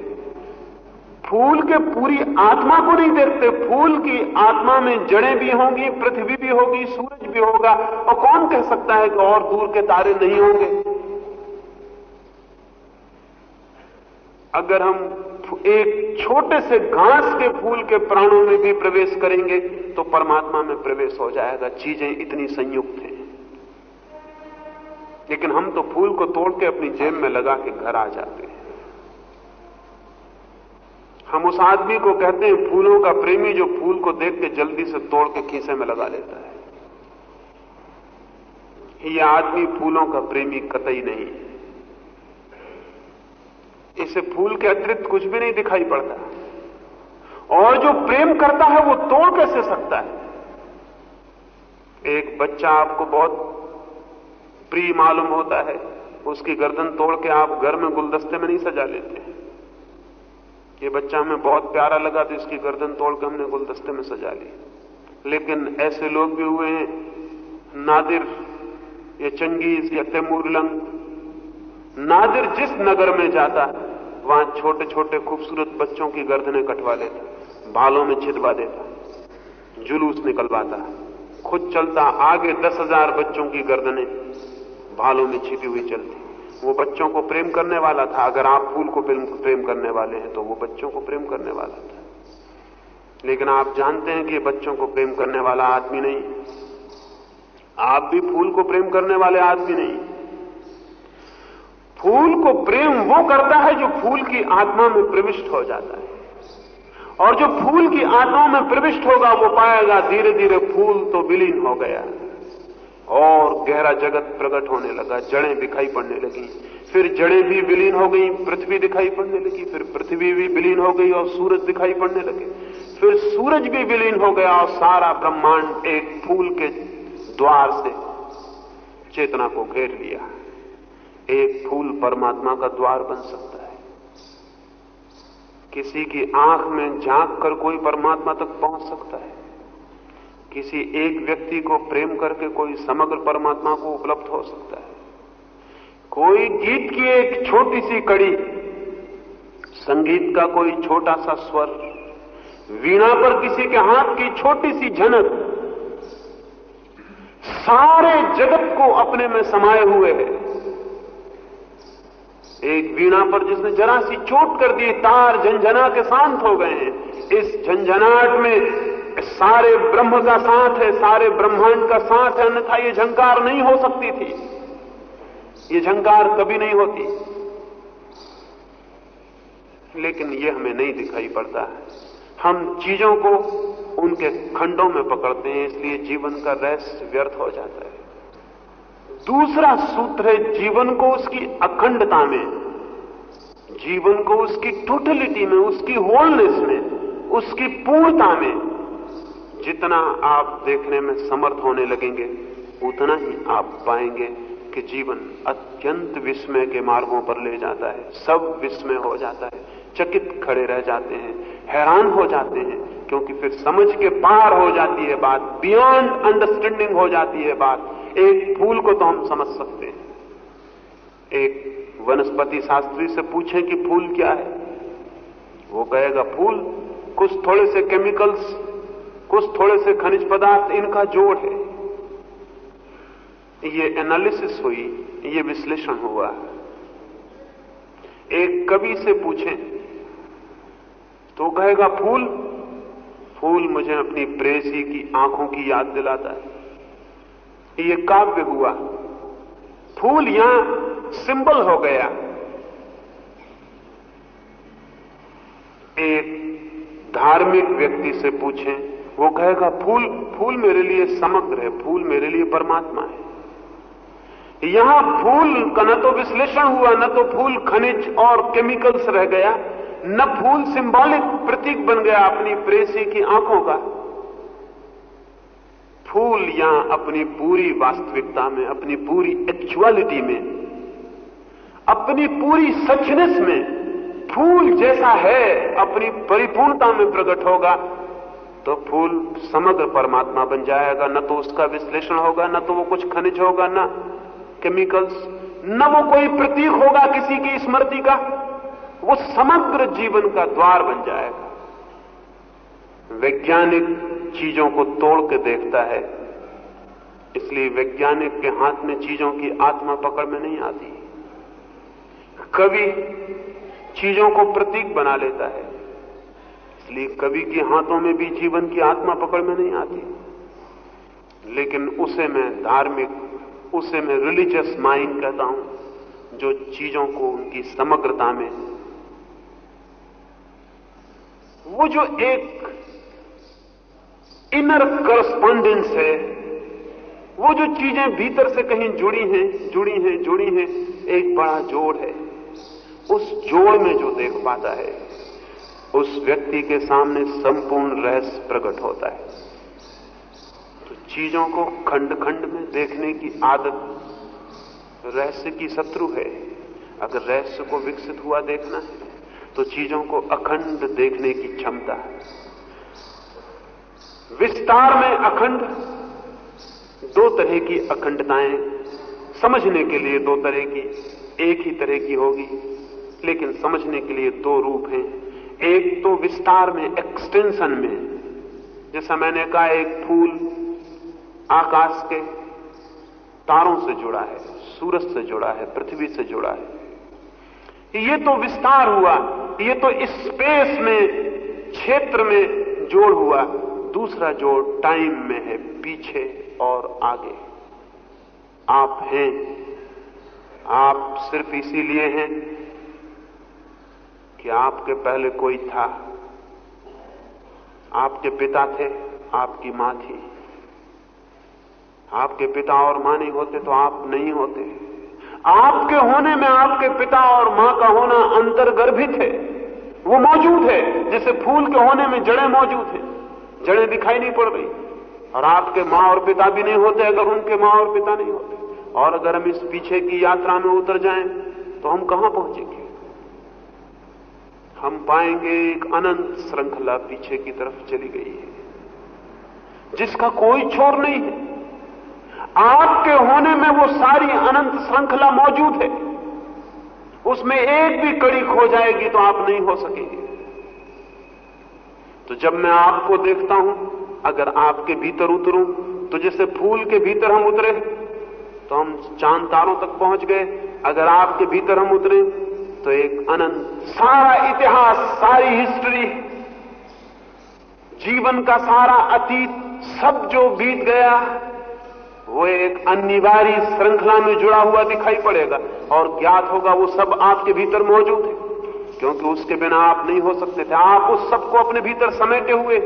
फूल के पूरी आत्मा को नहीं देखते। फूल की आत्मा में जड़ें भी होंगी, पृथ्वी भी होगी, सूरज भी होगा। और कौन कह सकता है कि और दूर के तारे नहीं होंगे? अगर हम एक छोटे से घास के फूल के प्राणों में भी प्रवेश करेंगे तो परमात्मा में प्रवेश हो जाएगा। चीज़ें इतनी संयुक्त हैं। लेकिन हम तो फूल को तोड़ के अपनी जेब में लगा के घर आ जाते हैं। हम उस आदमी को कहते हैं, फूलों का प्रेमी जो फूल को देख के जल्दी से तोड़ के खीसे में लगा लेता है। यह आदमी फूलों का प्रेमी कतई नहीं है। इसे फूल के अतिरिक्त कुछ भी नहीं दिखाई पड़ता। और जो प्रेम करता है, वो तोड़ कैसे सकता है? एक बच्चा आपको बहुत प्रिय मालूम होता है, उसकी गर्दन तोड़ के आप घर में गुलदस्ते में नहीं सजा लेते। ये बच्चा हमें बहुत प्यारा लगा तो इसकी गर्दन तोड़ के हमने गुलदस्ते में सजा ली। लेकिन ऐसे लोग भी हुए हैं, नादिर, या चंगेज, या तैमूरलंग नादिर जिस नगर में जाता, वहाँ छोटे छोटे खूबसूरत बच्चों की गर्दनें कटवा लेता, बालों में छिदवा देता, जुलूस निकलवाता। खुद चलता, आगे दस हज़ार बच्चों की गर्दनें बालों में छिपी हुई चलती। वो बच्चों को प्रेम करने वाला था। अगर आप फूल को प्रेम करने वाले हैं तो वो बच्चों को प्रेम करने वाला था। लेकिन आप जानते हैं कि बच्चों को प्रेम करने वाला आदमी नहीं। आप भी फूल को प्रेम करने वाले आदमी नहीं। फूल को प्रेम वो करता है जो फूल की आत्मा में प्रविष्ट हो जाता है। और जो फूल की आत्मा में प्रविष्ट होगा, वो पाएगा धीरे धीरे फूल तो विलीन हो गया। और गहरा जगत प्रकट होने लगा, जड़ें दिखाई पड़ने लगी। फिर जड़ें भी विलीन हो गई, पृथ्वी दिखाई पड़ने लगी, फिर पृथ्वी भी विलीन हो गई और सूरज दिखाई पड़ने लगे। फिर सूरज भी विलीन हो गया और सारा ब्रह्मांड एक फूल के द्वार से चेतना को घेर लिया। एक फूल परमात्मा का द्वार बन सकता है। किसी की आँख में झाँक कर कोई परमात्मा तक पहुँच सकता है। किसी एक व्यक्ति को प्रेम करके कोई समग्र परमात्मा को उपलब्ध हो सकता है। कोई गीत की एक छोटी सी कड़ी, संगीत का कोई छोटा सा स्वर, वीणा पर किसी के हाथ की छोटी सी झनक, सारे जगत को अपने में समाये हुए है। एक वीणा पर जिसने जरा सी चोट कर दी, तार झंझना के शांत हो गए हैं। इस झंझनाट में सारे ब्रह्म का साथ है, सारे ब्रह्मांड का साथ है, अन्यथा ये झंकार नहीं हो सकती थी। ये झंकार कभी नहीं होती। लेकिन ये हमें नहीं दिखाई पड़ता। है हम चीज़ों को उनके खंडों में पकड़ते हैं, इसलिए जीवन का रहस्य व्यर्थ हो जाता है। दूसरा सूत्र है, जीवन को उसकी अखंडता में, जीवन को उसकी टोटलिटी में, उसकी होलनेस में, उसकी पूर्णता में। जितना आप देखने में समर्थ होने लगेंगे, उतना ही आप पाएँगे कि जीवन अत्यंत विस्मय के मार्गों पर ले जाता है। सब विस्मय हो जाता है। चकित खड़े रह जाते हैं। हैरान हो जाते हैं, क्योंकि फिर समझ के पार हो जाती है बात। बियॉन्ड अंडरस्टैंडिंग हो जाती है बात। एक फूल को तो हम समझ सकते हैं। एक वनस्पति शास्त्री से पूछे कि फूल क्या है? वो कहेगा फूल कुछ थोड़े से केमिकल्स कुछ थोड़े से खनिज पदार्थ, इनका जोड़ है। ये एनालिसिस हुई, ये विश्लेषण हुआ। एक कवि से पूछें तो कहेगा, फूल? फूल मुझे अपनी प्रेसी की आँखों की याद दिलाता है। ये काव्य हुआ, फूल यहाँ सिंबल हो गया। एक धार्मिक व्यक्ति से पूछें वो कहेगा, फूल फूल मेरे लिए समग्र है, फूल मेरे लिए परमात्मा है। यहाँ फूल का न तो विश्लेषण हुआ, न तो फूल खनिज और केमिकल्स रह गया, न फूल सिंबॉलिक प्रतीक बन गया अपनी प्रेसी की आँखों का। फूल यहाँ अपनी पूरी वास्तविकता में, अपनी पूरी एक्चुअलिटी में, अपनी पूरी सचनेस में, फूल जैसा है, अपनी परिपूर्णता में प्रकट होगा। तो फूल समग्र परमात्मा बन जाएगा, न तो उसका विश्लेषण होगा, न तो वो कुछ खनिज होगा, न केमिकल्स न वो कोई प्रतीक होगा किसी की स्मृति का। वो समग्र जीवन का द्वार बन जाएगा। वैज्ञानिक चीज़ों को तोड़ के देखता है। इसलिए वैज्ञानिक के हाथ में चीज़ों की आत्मा पकड़ में नहीं आती। कवि चीज़ों को प्रतीक बना लेता है। इसलिए कवि के हाथों में भी जीवन की आत्मा पकड़ में नहीं आती। लेकिन उसे मैं धार्मिक, उसे मैं रिलीजियस माइंड कहता हूँ, जो चीज़ों को उनकी समग्रता में। वो जो एक इनर करस्पॉन्डेंस है, वो जो चीज़ें भीतर से कहीं जुड़ी हैं जुड़ी हैं जुड़ी हैं, एक बड़ा जोड़ है। उस जोड़ में जो देख पाता है उस व्यक्ति के सामने संपूर्ण रहस्य प्रकट होता है। तो चीज़ों को खंड खंड में देखने की आदत रहस्य की शत्रु है। अगर रहस्य को विकसित हुआ देखना है तो चीज़ों को अखंड देखने की क्षमता है। विस्तार में अखंड, दो तरह की अखंडताएँ समझने के लिए दो तरह की, एक ही तरह की होगी, लेकिन समझने के लिए दो रूप हैं। एक तो विस्तार में एक्सटेंशन में। जैसा मैंने कहा, एक फूल आकाश के तारों से जुड़ा है, सूरज से जुड़ा है, पृथ्वी से जुड़ा है। ये तो विस्तार हुआ, ये तो स्पेस में, क्षेत्र में जोड़ हुआ। दूसरा जोड़ टाइम में है, पीछे और आगे। आप हैं, आप सिर्फ़ इसीलिए हैं कि आपके पहले कोई था। आपके पिता थे, आपकी माँ थी। आपके पिता और माँ नहीं होते तो आप नहीं होते। आपके होने में आपके पिता और माँ का होना अंतर्गर्भित है। वो मौजूद है, जैसे फूल के होने में जड़ें मौजूद हैं। जड़ें दिखाई नहीं पड़ रही। और आपके माँ और पिता भी नहीं होते अगर उनके माँ और पिता नहीं होते। और अगर हम इस पीछे की यात्रा में उतर जाएँ तो हम कहाँ पहुँचेंगे? हम पाएँगे एक अनंत श्रृंखला पीछे की तरफ़ चली गई है, जिसका कोई छोर नहीं है। आपके होने में वो सारी अनंत श्रृंखला मौजूद है। उसमें एक भी कड़ी खो जाएगी तो आप नहीं हो सकेंगे। तो जब मैं आपको देखता हूँ, अगर आपके भीतर उतरूं तो जैसे फूल के भीतर हम उतरे तो हम चाँद तारों तक पहुँच गए। अगर आपके भीतर हम उतरे तो एक अनंत, सारा इतिहास, सारी हिस्ट्री जीवन का सारा अतीत, सब जो बीत गया, वो एक अनिवार्य श्रृंखला में जुड़ा हुआ दिखाई पड़ेगा। और ज्ञात होगा वो सब आपके भीतर मौजूद है। क्योंकि उसके बिना आप नहीं हो सकते थे। आप उस सबको अपने भीतर समेटे हुए।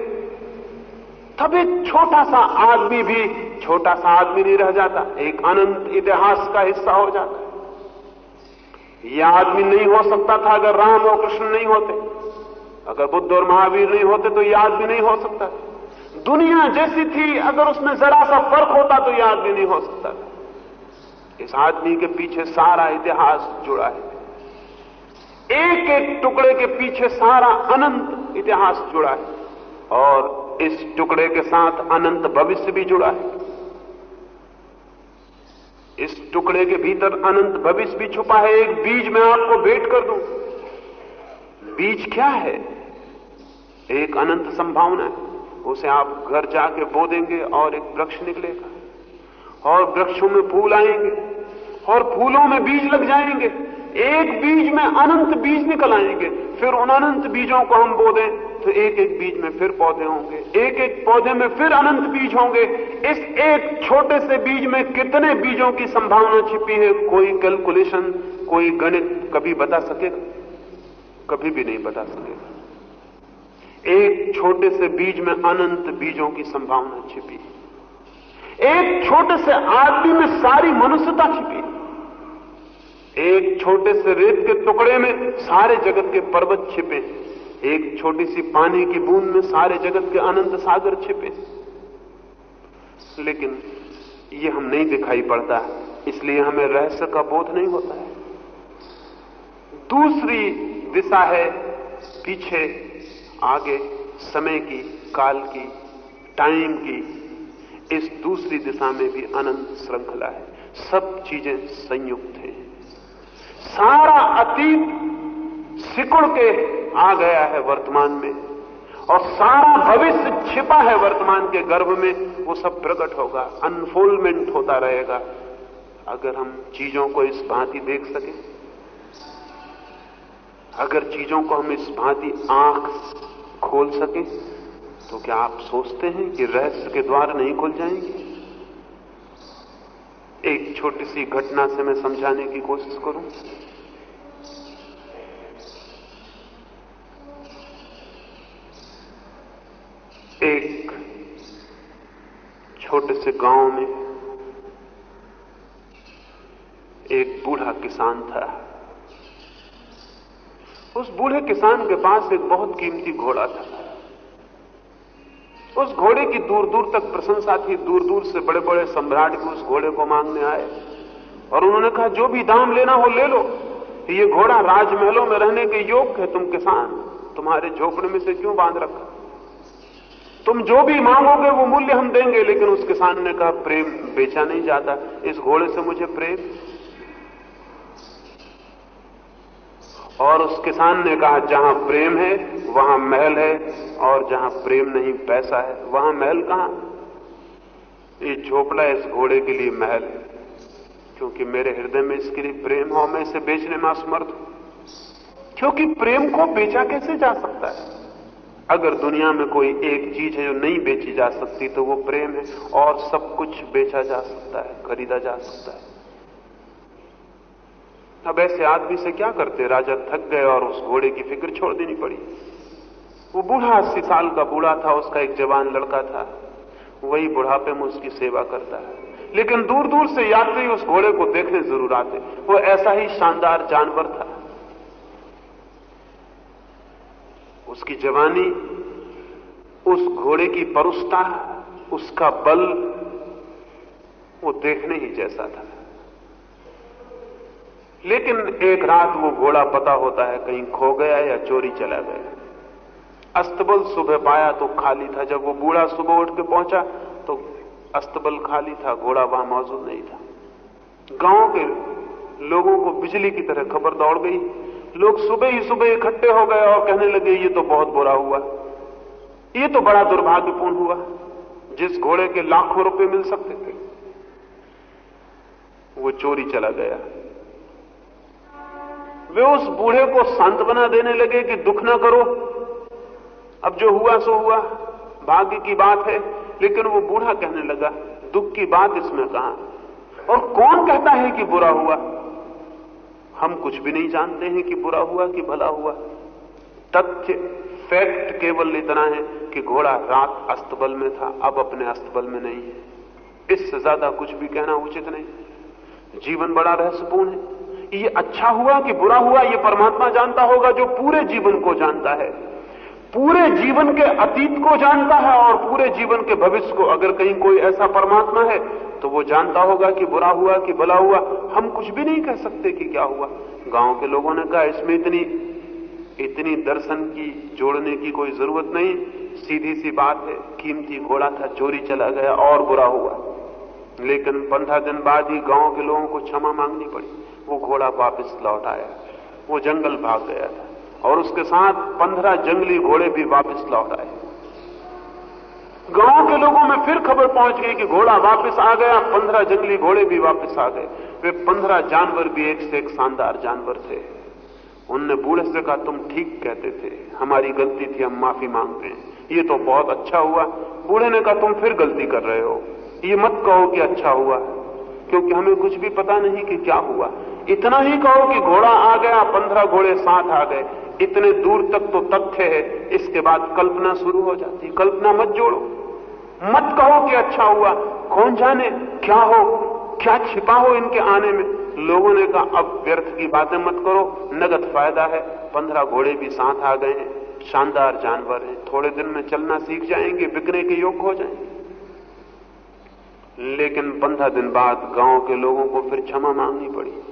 तब एक छोटा सा आदमी भी, छोटा सा आदमी नहीं रह जाता। एक अनंत इतिहास का हिस्सा हो जाता। यह आदमी नहीं हो सकता था अगर राम और कृष्ण नहीं होते। अगर बुद्ध और महावीर नहीं होते तो यह आदमी नहीं हो सकता। दुनिया जैसी थी, अगर उसमें जरा सा फ़र्क होता तो यह आदमी नहीं हो सकता इस आदमी के पीछे सारा इतिहास जुड़ा है। एक एक टुकड़े के पीछे सारा अनंत इतिहास जुड़ा है। और इस टुकड़े के साथ अनंत भविष्य भी जुड़ा है। इस टुकड़े के भीतर अनंत भविष्य भी छुपा है, एक बीज मैं आपको भेंट कर दूँ। बीज क्या है? एक अनंत संभावना है, उसे आप घर जाके बो देंगे और एक वृक्ष निकलेगा। और वृक्षों में फूल आएँगे, और फूलों में बीज लग जाएँगे। एक बीज में अनंत बीज निकल आएँगे, फिर उन अनंत बीजों को हम बो दें। तो एक एक बीज में फिर पौधे होंगे। एक एक पौधे में फिर अनंत बीज होंगे। इस एक छोटे से बीज में कितने बीजों की संभावना छिपी है, कोई कैलकुलेशन कोई गणित कभी बता सकेगा? कभी भी नहीं बता सकेगा। एक छोटे से बीज में अनंत बीजों की संभावना छिपी है। एक छोटे से आदमी में सारी मनुष्यता छिपी है। एक छोटे से रेत के टुकड़े में सारे जगत के पर्वत छिपे एक छोटी सी पानी की बूंद में सारे जगत के अनंत सागर छिपे। लेकिन ये हम नहीं दिखाई पड़ता, इसलिए हमें रहस्य का बोध नहीं होता है। दूसरी दिशा है पीछे, आगे, समय की, काल की टाइम की। इस दूसरी दिशा में भी अनंत श्रृंखला है। सब चीज़ें संयुक्त हैं। सारा अतीत सिकुड़ के आ गया है वर्तमान में और सारा भविष्य छिपा है वर्तमान के गर्भ में, वो सब प्रकट होगा अनफोल्डमेंट होता रहेगा। अगर हम चीज़ों को इस भांति देख सके, अगर चीज़ों को हम इस भांति आँख खोल सके तो क्या आप सोचते हैं कि रहस्य के द्वार नहीं खुल जाएँगे? एक छोटी सी घटना से मैं समझाने की कोशिश करूँ। एक छोटे से गाँव में एक बूढ़ा किसान था। उस बूढ़े किसान के पास एक बहुत कीमती घोड़ा था। उस घोड़े की दूर दूर तक प्रशंसा थी दूर दूर से बड़े बड़े सम्राट भी उस घोड़े को मांगने आए। और उन्होंने कहा, जो भी दाम लेना हो ले लो ये घोड़ा राजमहलों में रहने के योग्य है, तुम किसान, तुम्हारे झोपड़े में से क्यों बाँध रखा? तुम जो भी मांगोगे वो मूल्य हम देंगे, लेकिन उस किसान ने कहा प्रेम बेचा नहीं जाता। इस घोड़े से मुझे प्रेम। और उस किसान ने कहा, जहाँ प्रेम है, वहाँ महल है, और जहाँ प्रेम नहीं, पैसा है, वहाँ महल कहाँ? ये झोपड़ा इस घोड़े के लिए महल है, क्योंकि मेरे हृदय में इसके लिए प्रेम हो मैं इसे बेचने में असमर्थ हूँ। क्योंकि प्रेम को बेचा कैसे जा सकता है? अगर दुनिया में कोई एक चीज़ है जो नहीं बेची जा सकती तो वो प्रेम है और सब कुछ बेचा जा सकता है, खरीदा जा सकता है। अब ऐसे आदमी से क्या करते? राजा थक गए और उस घोड़े की फ़िक्र छोड़ देनी पड़ी। वो बूढ़ा अस्सी साल का बूढ़ा था, उसका एक जवान लड़का था। वही बुढ़ापे में उसकी सेवा करता है। लेकिन दूर दूर से यात्री उस घोड़े को देखने ज़रूर आते। वो ऐसा ही शानदार जानवर था। उसकी जवानी, उस घोड़े की परुषता उसका बल, वो देखने ही जैसा था। लेकिन एक रात वो घोड़ा पता होता है कहीं खो गया या चोरी चला गया। अस्तबल सुबह पाया तो खाली था। जब वो बूढ़ा सुबह उठ के पहुँचा तो अस्तबल खाली था, घोड़ा वहाँ मौजूद नहीं था। गाँव के लोगों को बिजली की तरह खबर दौड़ गई। लोग सुबह ही सुबह इकट्ठे हो गए और कहने लगे, ये तो बहुत बुरा हुआ। ये तो बड़ा दुर्भाग्यपूर्ण हुआ, जिस घोड़े के लाखों रुपए मिल सकते थे। वो चोरी चला गया। वे उस बूढ़े को सांत्वना देने लगे कि, दुख ना करो। अब जो हुआ, सो हुआ। भाग्य की बात है। लेकिन वो बूढ़ा कहने लगा, दुख की बात इसमें कहा और कौन कहता है कि बुरा हुआ? हम कुछ भी नहीं जानते हैं कि बुरा हुआ कि भला हुआ। तथ्य फैक्ट केवल इतना है कि घोड़ा रात अस्तबल में था, अब अपने अस्तबल में नहीं है। इससे ज़्यादा कुछ भी कहना उचित नहीं। जीवन बड़ा रहस्यपूर्ण है। ये अच्छा हुआ कि बुरा हुआ, ये परमात्मा जानता होगा जो पूरे जीवन को जानता है। पूरे जीवन के अतीत को जानता है और पूरे जीवन के भविष्य को अगर कहीं कोई ऐसा परमात्मा है तो वो जानता होगा कि बुरा हुआ, कि भला हुआ। हम कुछ भी नहीं कह सकते कि क्या हुआ। गाँव के लोगों ने कहा, इसमें इतनी इतनी दर्शन की, जोड़ने की कोई ज़रूरत नहीं। सीधी सी बात है, कीमती घोड़ा था, चोरी चला गया, और बुरा हुआ। लेकिन पंद्रह दिन बाद ही गाँव के लोगों को क्षमा मांगनी पड़ी। वो घोड़ा वापस लौट आया। वो जंगल भाग गया था। और उसके साथ पंद्रह जंगली घोड़े भी वापस लौट आए। गाँव के लोगों में फिर खबर पहुँच गई कि घोड़ा वापस आ गया, पंद्रह जंगली घोड़े भी वापस आ गए। वे पंद्रह जानवर भी एक से एक शानदार जानवर थे। उनने बूढ़े से कहा, तुम ठीक कहते थे। हमारी गलती थी, हम माफ़ी मांगते हैं। ये तो बहुत अच्छा हुआ। बूढ़े ने कहा, तुम फिर गलती कर रहे हो। ये मत कहो कि अच्छा हुआ, क्योंकि हमें कुछ भी पता नहीं कि क्या हुआ। इतना ही कहो कि घोड़ा आ गया, पंद्रह घोड़े साथ आ गए। इतने दूर तक तो तथ्य है इसके बाद कल्पना शुरू हो जाती। कल्पना मत जोड़ो। मत कहो कि अच्छा हुआ। कौन जाने क्या हो, क्या छिपा हो इनके आने में। लोगों ने कहा, अब व्यर्थ की बातें मत करो। नगद फ़ायदा है। पंद्रह घोड़े भी साथ आ गए हैं। शानदार जानवर हैं। थोड़े दिन में चलना सीख जाएँगे, बिकने के योग्य हो जाएँगे। लेकिन पंद्रह दिन बाद गाँव के लोगों को फिर क्षमा मांगनी पड़ी।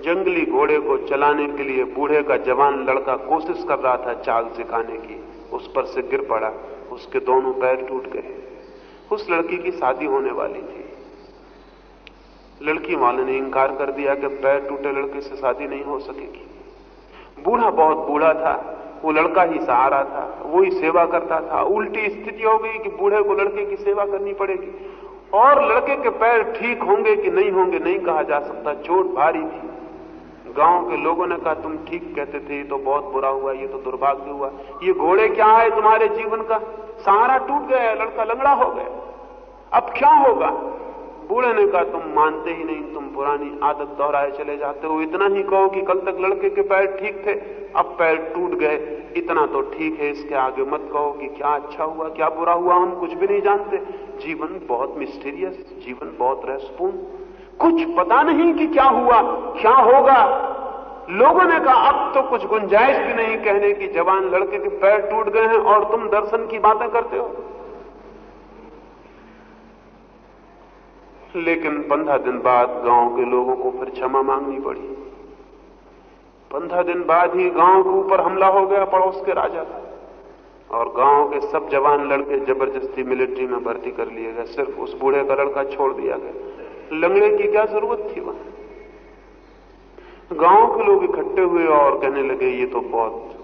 जंगली घोड़े को चलाने के लिए बूढ़े का जवान लड़का कोशिश कर रहा था चाल सिखाने की। उस पर से गिर पड़ा। उसके दोनों पैर टूट गए। उस लड़की की शादी होने वाली थी। लड़की वाले ने इंकार कर दिया कि पैर टूटे लड़के से शादी नहीं हो सकेगी। बूढ़ा बहुत बूढ़ा था। वो लड़का ही सहारा था। वो ही सेवा करता था। उल्टी स्थिति हो गई कि बूढ़े को लड़के की सेवा करनी पड़ेगी। और लड़के के पैर ठीक होंगे कि नहीं होंगे, नहीं कहा जा सकता। चोट भारी थी। गाँव के लोगों ने कहा, तुम ठीक कहते थे, ये तो बहुत बुरा हुआ, ये तो दुर्भाग्य हुआ। ये घोड़े क्या है तुम्हारे जीवन का? सहारा टूट गया लड़का लंगड़ा हो गया। अब क्या होगा? बूढ़े ने कहा, तुम मानते ही नहीं, तुम पुरानी आदत दोहराए चले जाते हो। इतना ही कहो कि कल तक लड़के के पैर ठीक थे, अब पैर टूट गए। इतना तो ठीक है, इसके आगे मत कहो कि क्या अच्छा हुआ, क्या बुरा हुआ, हम कुछ भी नहीं जानते। जीवन बहुत मिस्टीरियस जीवन बहुत रहस्यपूर्ण कुछ पता नहीं कि क्या हुआ, क्या होगा। लोगों ने कहा, अब तो कुछ गुंजाइश भी नहीं कहने की। जवान लड़के के पैर टूट गए हैं और तुम दर्शन की बातें करते हो। लेकिन पंद्रह दिन बाद गाँव के लोगों को फिर क्षमा मांगनी पड़ी। पंद्रह दिन बाद ही गाँव के ऊपर हमला हो गया पड़ोस के राजा का। और गाँव के सब जवान लड़के ज़बरदस्ती मिलिट्री में भर्ती कर लिए गए। सिर्फ़ उस बूढ़े का लड़का छोड़ दिया गया। लंगड़े की क्या ज़रूरत थी वहाँ? गाँव के लोग इकट्ठे हुए और कहने लगे ये तो बहुत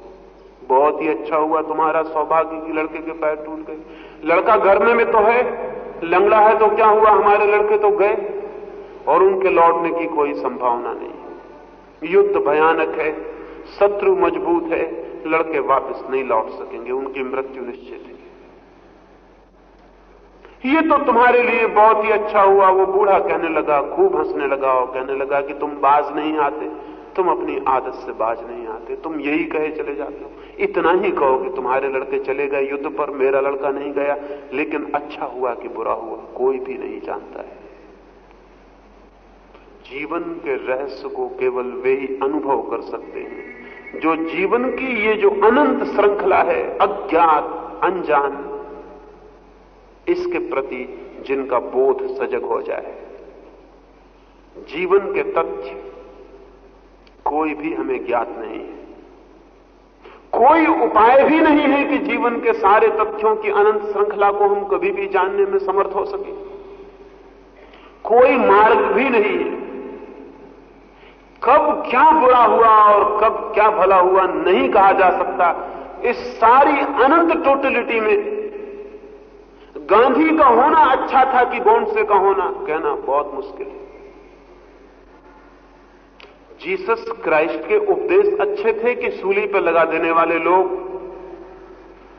बहुत ही अच्छा हुआ तुम्हारा सौभाग्य की लड़के के पैर टूट गए। लड़का घर में, में तो है लंगड़ा है तो क्या हुआ हमारे लड़के तो गए। और उनके लौटने की कोई संभावना नहीं युद्ध भयानक है शत्रु मज़बूत है लड़के वापस नहीं लौट सकेंगे उनकी मृत्यु निश्चित है। ये तो तुम्हारे लिए बहुत ही अच्छा हुआ। वो बूढ़ा कहने लगा, खूब हंसने लगा और कहने लगा कि तुम बाज नहीं आते, तुम अपनी आदत से बाज नहीं आते, तुम यही कहे चले जाते हो। इतना ही कहो कि तुम्हारे लड़के चले गए युद्ध पर, मेरा लड़का नहीं गया। लेकिन अच्छा हुआ कि बुरा हुआ, कोई भी नहीं जानता है। जीवन के रहस्य को केवल वे ही अनुभव कर सकते हैं। जो जीवन की ये जो अनंत श्रृंखला है, अज्ञात, अनजान इसके प्रति जिनका बोध सजग हो जाए। जीवन के तथ्य कोई भी हमें ज्ञात नहीं है। कोई उपाय भी नहीं है कि जीवन के सारे तथ्यों की अनंत श्रृंखला को हम कभी भी जानने में समर्थ हो सके। कोई मार्ग भी नहीं है। कब क्या बुरा हुआ और कब क्या भला हुआ नहीं कहा जा सकता। इस सारी अनंत टोटलिटी में गांधी का होना अच्छा था कि गोंडसे का होना? कहना बहुत मुश्किल है। जीसस क्राइस्ट के उपदेश अच्छे थे कि सूली पर लगा देने वाले लोग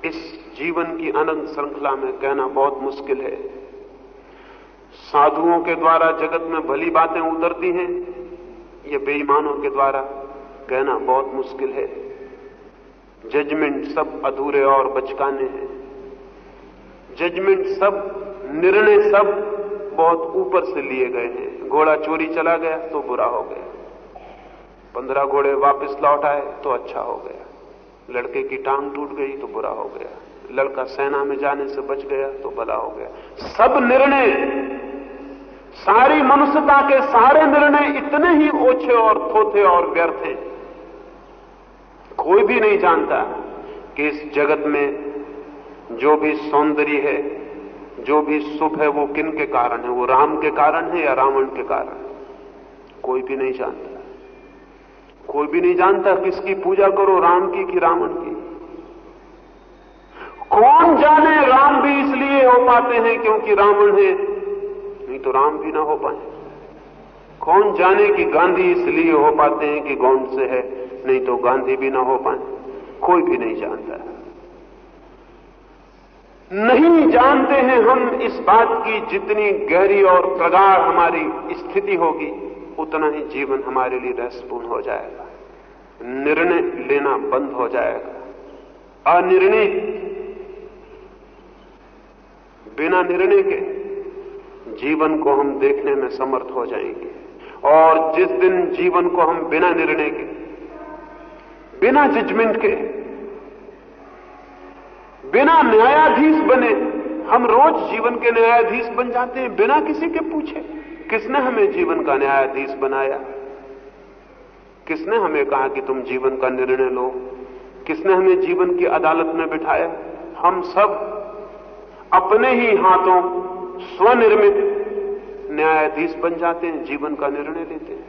इस जीवन की अनंत श्रृंखला में कहना बहुत मुश्किल है। साधुओं के द्वारा जगत में भली बातें उतरती हैं, ये बेईमानों के द्वारा कहना बहुत मुश्किल है। जजमेंट सब अधूरे और बचकाने हैं। जजमेंट सब, निर्णय सब बहुत ऊपर से लिए गए हैं। घोड़ा चोरी चला गया तो बुरा हो गया। पंद्रह घोड़े वापस लौट आए तो अच्छा हो गया। लड़के की टांग टूट गई तो बुरा हो गया। लड़का सेना में जाने से बच गया तो भला हो गया। सब निर्णय, सारी मनुष्यता के सारे निर्णय इतने ही ओछे और थोथे और व्यर्थ हैं। कोई भी नहीं जानता कि इस जगत में जो भी सौंदर्य है, जो भी सुख है, वो किन के कारण है? वो राम के कारण है या रावण के कारण है? कोई भी नहीं जानता। कोई भी नहीं जानता किसकी पूजा करो, राम की कि रावण की। कौन जाने राम भी इसलिए हो पाते हैं क्योंकि रावण है? नहीं तो राम भी ना हो पाए। कौन जाने कि गांधी इसलिए हो पाते हैं कि गौंड से है? नहीं तो गांधी भी ना हो पाए। कोई भी नहीं जानता। नहीं जानते हैं हम इस बात की जितनी गहरी और प्रगाढ़ हमारी स्थिति होगी, उतना ही जीवन हमारे लिए रहस्यपूर्ण हो जाएगा। निर्णय लेना बंद हो जाएगा। अनिर्णय। बिना निर्णय के जीवन को हम देखने में समर्थ हो जाएँगे। और जिस दिन जीवन को हम बिना निर्णय के, बिना जजमेंट के बिना न्यायाधीश बने, हम रोज जीवन के न्यायाधीश बन जाते हैं, बिना किसी के पूछे। किसने हमें जीवन का न्यायाधीश बनाया? किसने हमें कहा कि तुम जीवन का निर्णय लो? किसने हमें जीवन की अदालत में बिठाया? हम सब अपने ही हाथों स्वनिर्मित न्यायाधीश बन जाते हैं, जीवन का निर्णय लेते हैं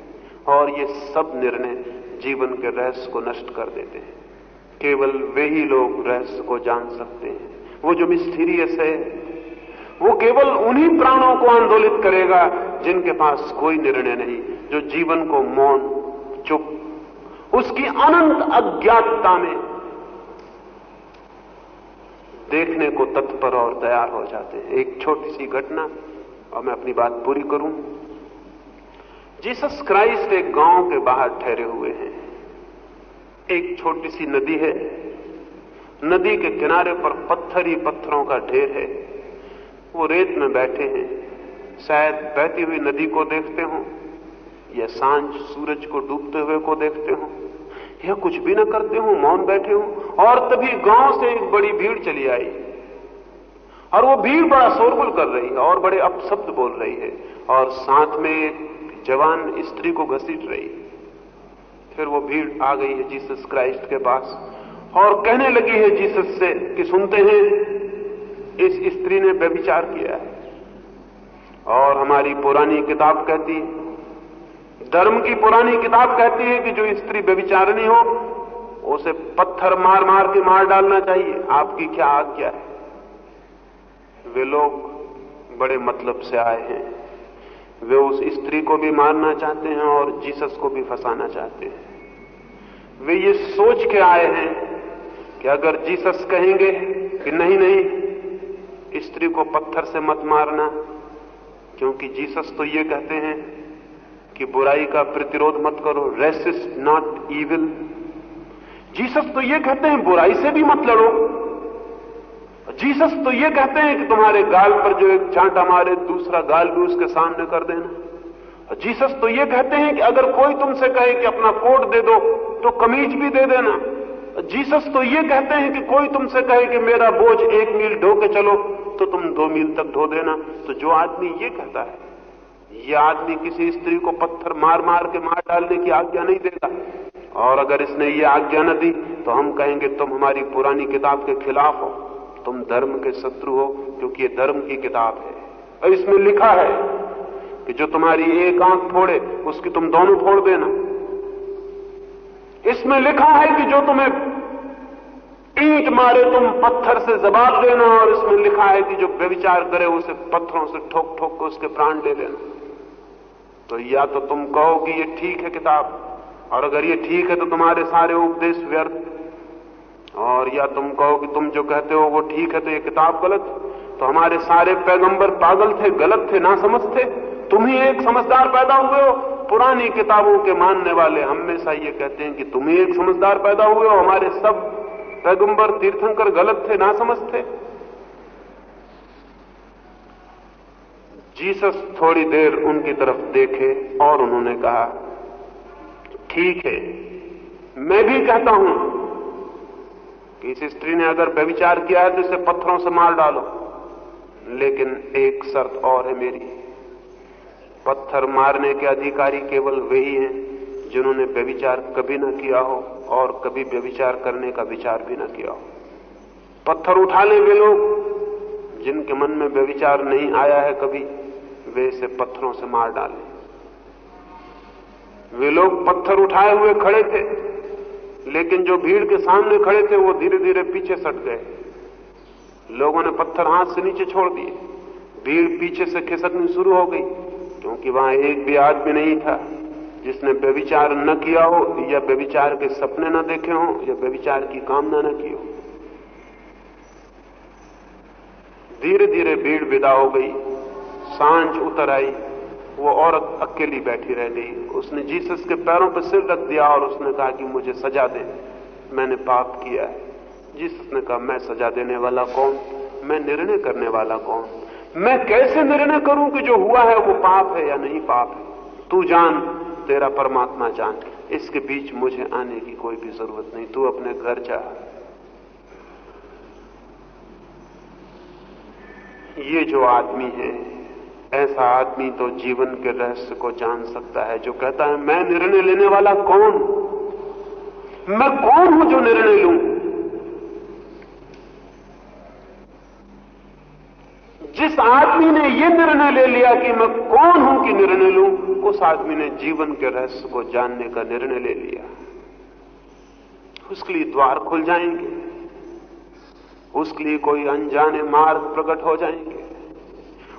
और ये सब निर्णय जीवन के रहस्य को नष्ट कर देते हैं। केवल वे ही लोग रहस्य को जान सकते हैं। वो जो मिस्टीरियस है, वो केवल उन्हीं प्राणों को आंदोलित करेगा जिनके पास कोई निर्णय नहीं, जो जीवन को मौन, चुप, उसकी अनंत अज्ञातता में देखने को तत्पर और तैयार हो जाते हैं। एक छोटी सी घटना, और मैं अपनी बात पूरी करूँ। जीसस क्राइस्ट एक गाँव के बाहर ठहरे हुए हैं। एक छोटी सी नदी है। नदी के किनारे पर पत्थर ही पत्थरों का ढेर है। वो रेत में बैठे हैं। शायद बहती हुई नदी को देखते हो, या साँझ सूरज को डूबते हुए को देखते हो, या कुछ भी ना करते हो, मौन बैठे हो, और तभी गाँव से एक बड़ी भीड़ चली आई। और वो भीड़ बड़ा शोरगुल कर रही है और बड़े अपशब्द बोल रही है। और साथ में एक जवान स्त्री को घसीट रही है। फिर वो भीड़ आ गई है जीसस क्राइस्ट के पास और कहने लगी है जीसस से कि सुनते हैं, इस स्त्री ने व्यभिचार किया है। और हमारी पुरानी किताब कहती है, धर्म की पुरानी किताब कहती है कि जो स्त्री व्यभिचारणी हो, उसे पत्थर मार मार के मार डालना चाहिए। आपकी क्या आज्ञा है? वे लोग बड़े मतलब से आए हैं। वे उस स्त्री को भी मारना चाहते हैं और जीसस को भी फंसाना चाहते हैं। वे ये सोच के आए हैं कि अगर जीसस कहेंगे कि नहीं नहीं, स्त्री को पत्थर से मत मारना, क्योंकि जीसस तो ये कहते हैं कि बुराई का प्रतिरोध मत करो रेसिस्ट नॉट इविल जीसस तो ये कहते हैं, बुराई से भी मत लड़ो। जीसस तो ये कहते हैं कि तुम्हारे गाल पर जो एक चांटा मारे, दूसरा गाल भी उसके सामने कर देना। जीसस तो ये कहते हैं कि अगर कोई तुमसे कहे कि अपना कोट दे दो तो कमीज भी दे देना। जीसस तो ये कहते हैं कि कोई तुमसे कहे कि मेरा बोझ एक मील ढो के चलो तो तुम दो मील तक ढो देना। तो जो आदमी ये कहता है, ये आदमी किसी स्त्री को पत्थर मार मार के मार डालने की आज्ञा नहीं देगा। और अगर इसने ये आज्ञा न दी तो हम कहेंगे, तुम हमारी पुरानी किताब के खिलाफ हो। तुम धर्म के शत्रु हो, क्योंकि ये धर्म की किताब है। और इसमें लिखा है कि जो तुम्हारी एक आँख फोड़े, उसकी तुम दोनों फोड़ देना। इसमें लिखा है कि जो तुम्हें ईंट मारे, तुम पत्थर से जवाब देना, और इसमें लिखा है कि जो व्यविचार करे, उसे पत्थरों से ठोक ठोक कर उसके प्राण ले लेना। तो या तो तुम कहो कि ये ठीक है किताब, और अगर ये ठीक है तो तुम्हारे सारे उपदेश व्यर्थ। और या तुम कहो कि तुम जो कहते हो वो ठीक है तो ये किताब गलत। तो हमारे सारे पैगंबर पागल थे, गलत थे ना समझ थे। तुम ही एक समझदार पैदा हुए हो। पुरानी किताबों के मानने वाले हमेशा ये कहते हैं कि तुम ही एक समझदार पैदा हुए हो। हमारे सब पैगंबर तीर्थंकर गलत थे ना समझ थे। जीसस थोड़ी देर उनकी तरफ़ देखे और उन्होंने कहा, ठीक है, मैं भी कहता हूँ कि इस स्त्री ने अगर व्यविचार किया है तो इसे पत्थरों से मार डालो, लेकिन एक शर्त और है मेरी। पत्थर मारने के अधिकारी केवल वे ही हैं, जिन्होंने व्यविचार कभी न किया हो और कभी व्यविचार करने का विचार भी न किया हो। पत्थर उठा ले वे लोग, जिनके मन में व्यविचार नहीं आया है कभी, वे इसे पत्थरों से मार डालें। वे लोग पत्थर उठाए हुए खड़े थे, लेकिन जो भीड़ के सामने खड़े थे, वो धीरे धीरे पीछे सट गए। लोगों ने पत्थर हाथ से नीचे छोड़ दिए। भीड़ पीछे से खिसकनी शुरू हो गई। क्योंकि वहाँ एक भी आदमी नहीं था। जिसने व्यविचार न किया हो, या व्यविचार के सपने न देखे हो, या व्यविचार की कामना न की हो। धीरे धीरे भीड़ विदा हो गई। साँझ उतर आई। वो औरत अकेली बैठी रह गई उसने जीसस के पैरों पर सिर रख दिया और उसने कहा कि मुझे सजा दे। मैंने पाप किया है। जीसस ने कहा, मैं सजा देने वाला कौन? मैं निर्णय करने वाला कौन? मैं कैसे निर्णय करूँ कि जो हुआ है वो पाप है या नहीं पाप है? तू जान, तेरा परमात्मा जान। इसके बीच मुझे आने की कोई भी ज़रूरत नहीं। तू अपने घर जा। ये जो आदमी है, ऐसा आदमी तो जीवन के रहस्य को जान सकता है, जो कहता है, मैं निर्णय लेने वाला कौन? मैं कौन हूँ जो निर्णय लूँ? आदमी ने यह निर्णय ले लिया कि मैं कौन हूँ कि निर्णय लूँ? उस आदमी ने जीवन के रहस्य को जानने का निर्णय ले लिया। उसके लिए द्वार खुल जाएँगे। उसके लिए कोई अनजाने मार्ग प्रकट हो जाएँगे।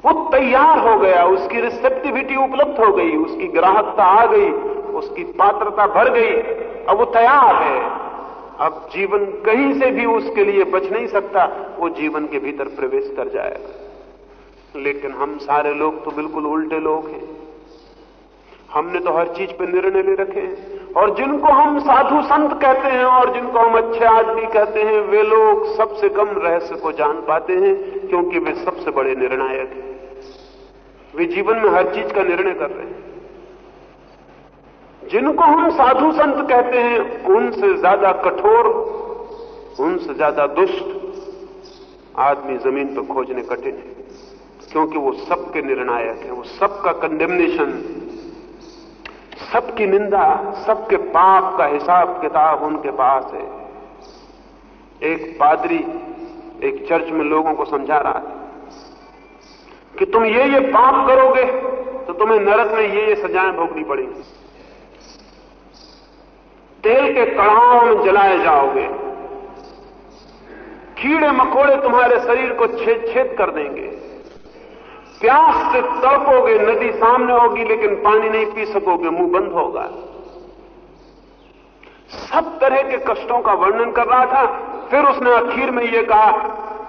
वो तैयार हो गया, उसकी रिसेप्टिविटी उपलब्ध हो गई, उसकी ग्राहकता आ गई, उसकी पात्रता भर गई। अब वो तैयार है। अब जीवन कहीं से भी उसके लिए बच नहीं सकता, वो जीवन के भीतर प्रवेश कर जाएगा। लेकिन हम सारे लोग तो बिल्कुल उल्टे लोग हैं। हमने तो हर चीज़ पे निर्णय ले रखे हैं। और जिनको हम साधु संत कहते हैं और जिनको हम अच्छे आदमी कहते हैं, वे लोग सबसे कम रहस्य को जान पाते हैं, क्योंकि वे सबसे बड़े निर्णायक हैं। वे जीवन में हर चीज़ का निर्णय कर रहे हैं। जिनको हम साधु संत कहते हैं, उनसे ज़्यादा कठोर, उनसे ज़्यादा दुष्ट आदमी ज़मीन पर खोजने कठिन है। क्योंकि वो सबके निर्णायक है, वो सबका कंडेमनेशन सबकी निंदा, सबके पाप का हिसाब किताब उनके पास है। एक पादरी एक चर्च में लोगों को समझा रहा था कि तुम ये ये पाप करोगे तो तुम्हें नरक में ये ये सजाएँ भोगनी पड़ेगी। तेल के कड़ाओं में जलाए जाओगे। कीड़े मकोड़े तुम्हारे शरीर को छेद छेद कर देंगे। प्यास से तड़पोगे, नदी सामने होगी, लेकिन पानी नहीं पी सकोगे, मुँह बंद होगा। सब तरह के कष्टों का वर्णन कर रहा था। फिर उसने आखिर में यह कहा,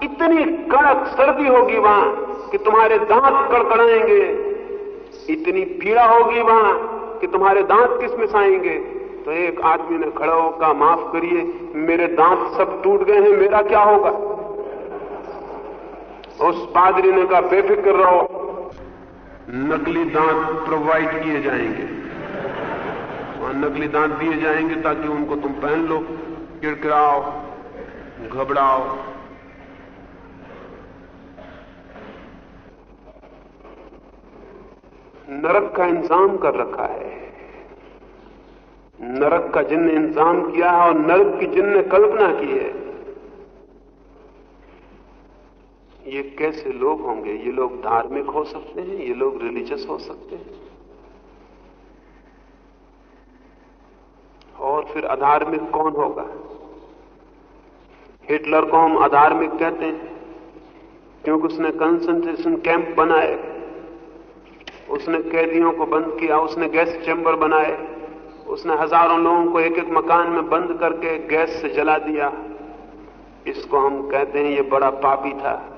इतनी कड़क सर्दी होगी वहाँ कि तुम्हारे दांत कड़कड़ाएँगे। इतनी पीड़ा होगी वहाँ कि तुम्हारे दांत किसमिस आएँगे तो एक आदमी ने खड़ा होकर माफ़ करिए, मेरे दांत सब टूट गए हैं, मेरा क्या होगा? उस पादरी ने कहा, बेफिक्र रहो, नकली दांत प्रोवाइड किए जाएँगे। वहाँ नकली दांत दिए जाएँगे ताकि उनको तुम पहन लो, किड़किड़ाओ, घबराओ। नरक का इंतज़ाम कर रखा है। नरक का जिनने इंतज़ाम किया है और नरक की जिनने कल्पना की है ये कैसे लोग होंगे? ये लोग धार्मिक हो सकते हैं, ये लोग रिलीजियस हो सकते हैं। और फिर अधार्मिक कौन होगा? हिटलर को हम अधार्मिक कहते हैं, क्योंकि उसने कंसंट्रेशन कैंप बनाए, उसने कैदियों को बंद किया, उसने गैस चैम्बर बनाए, उसने हज़ारों लोगों को एक एक मकान में बंद करके गैस से जला दिया। इसको हम कहते हैं, ये बड़ा पापी था।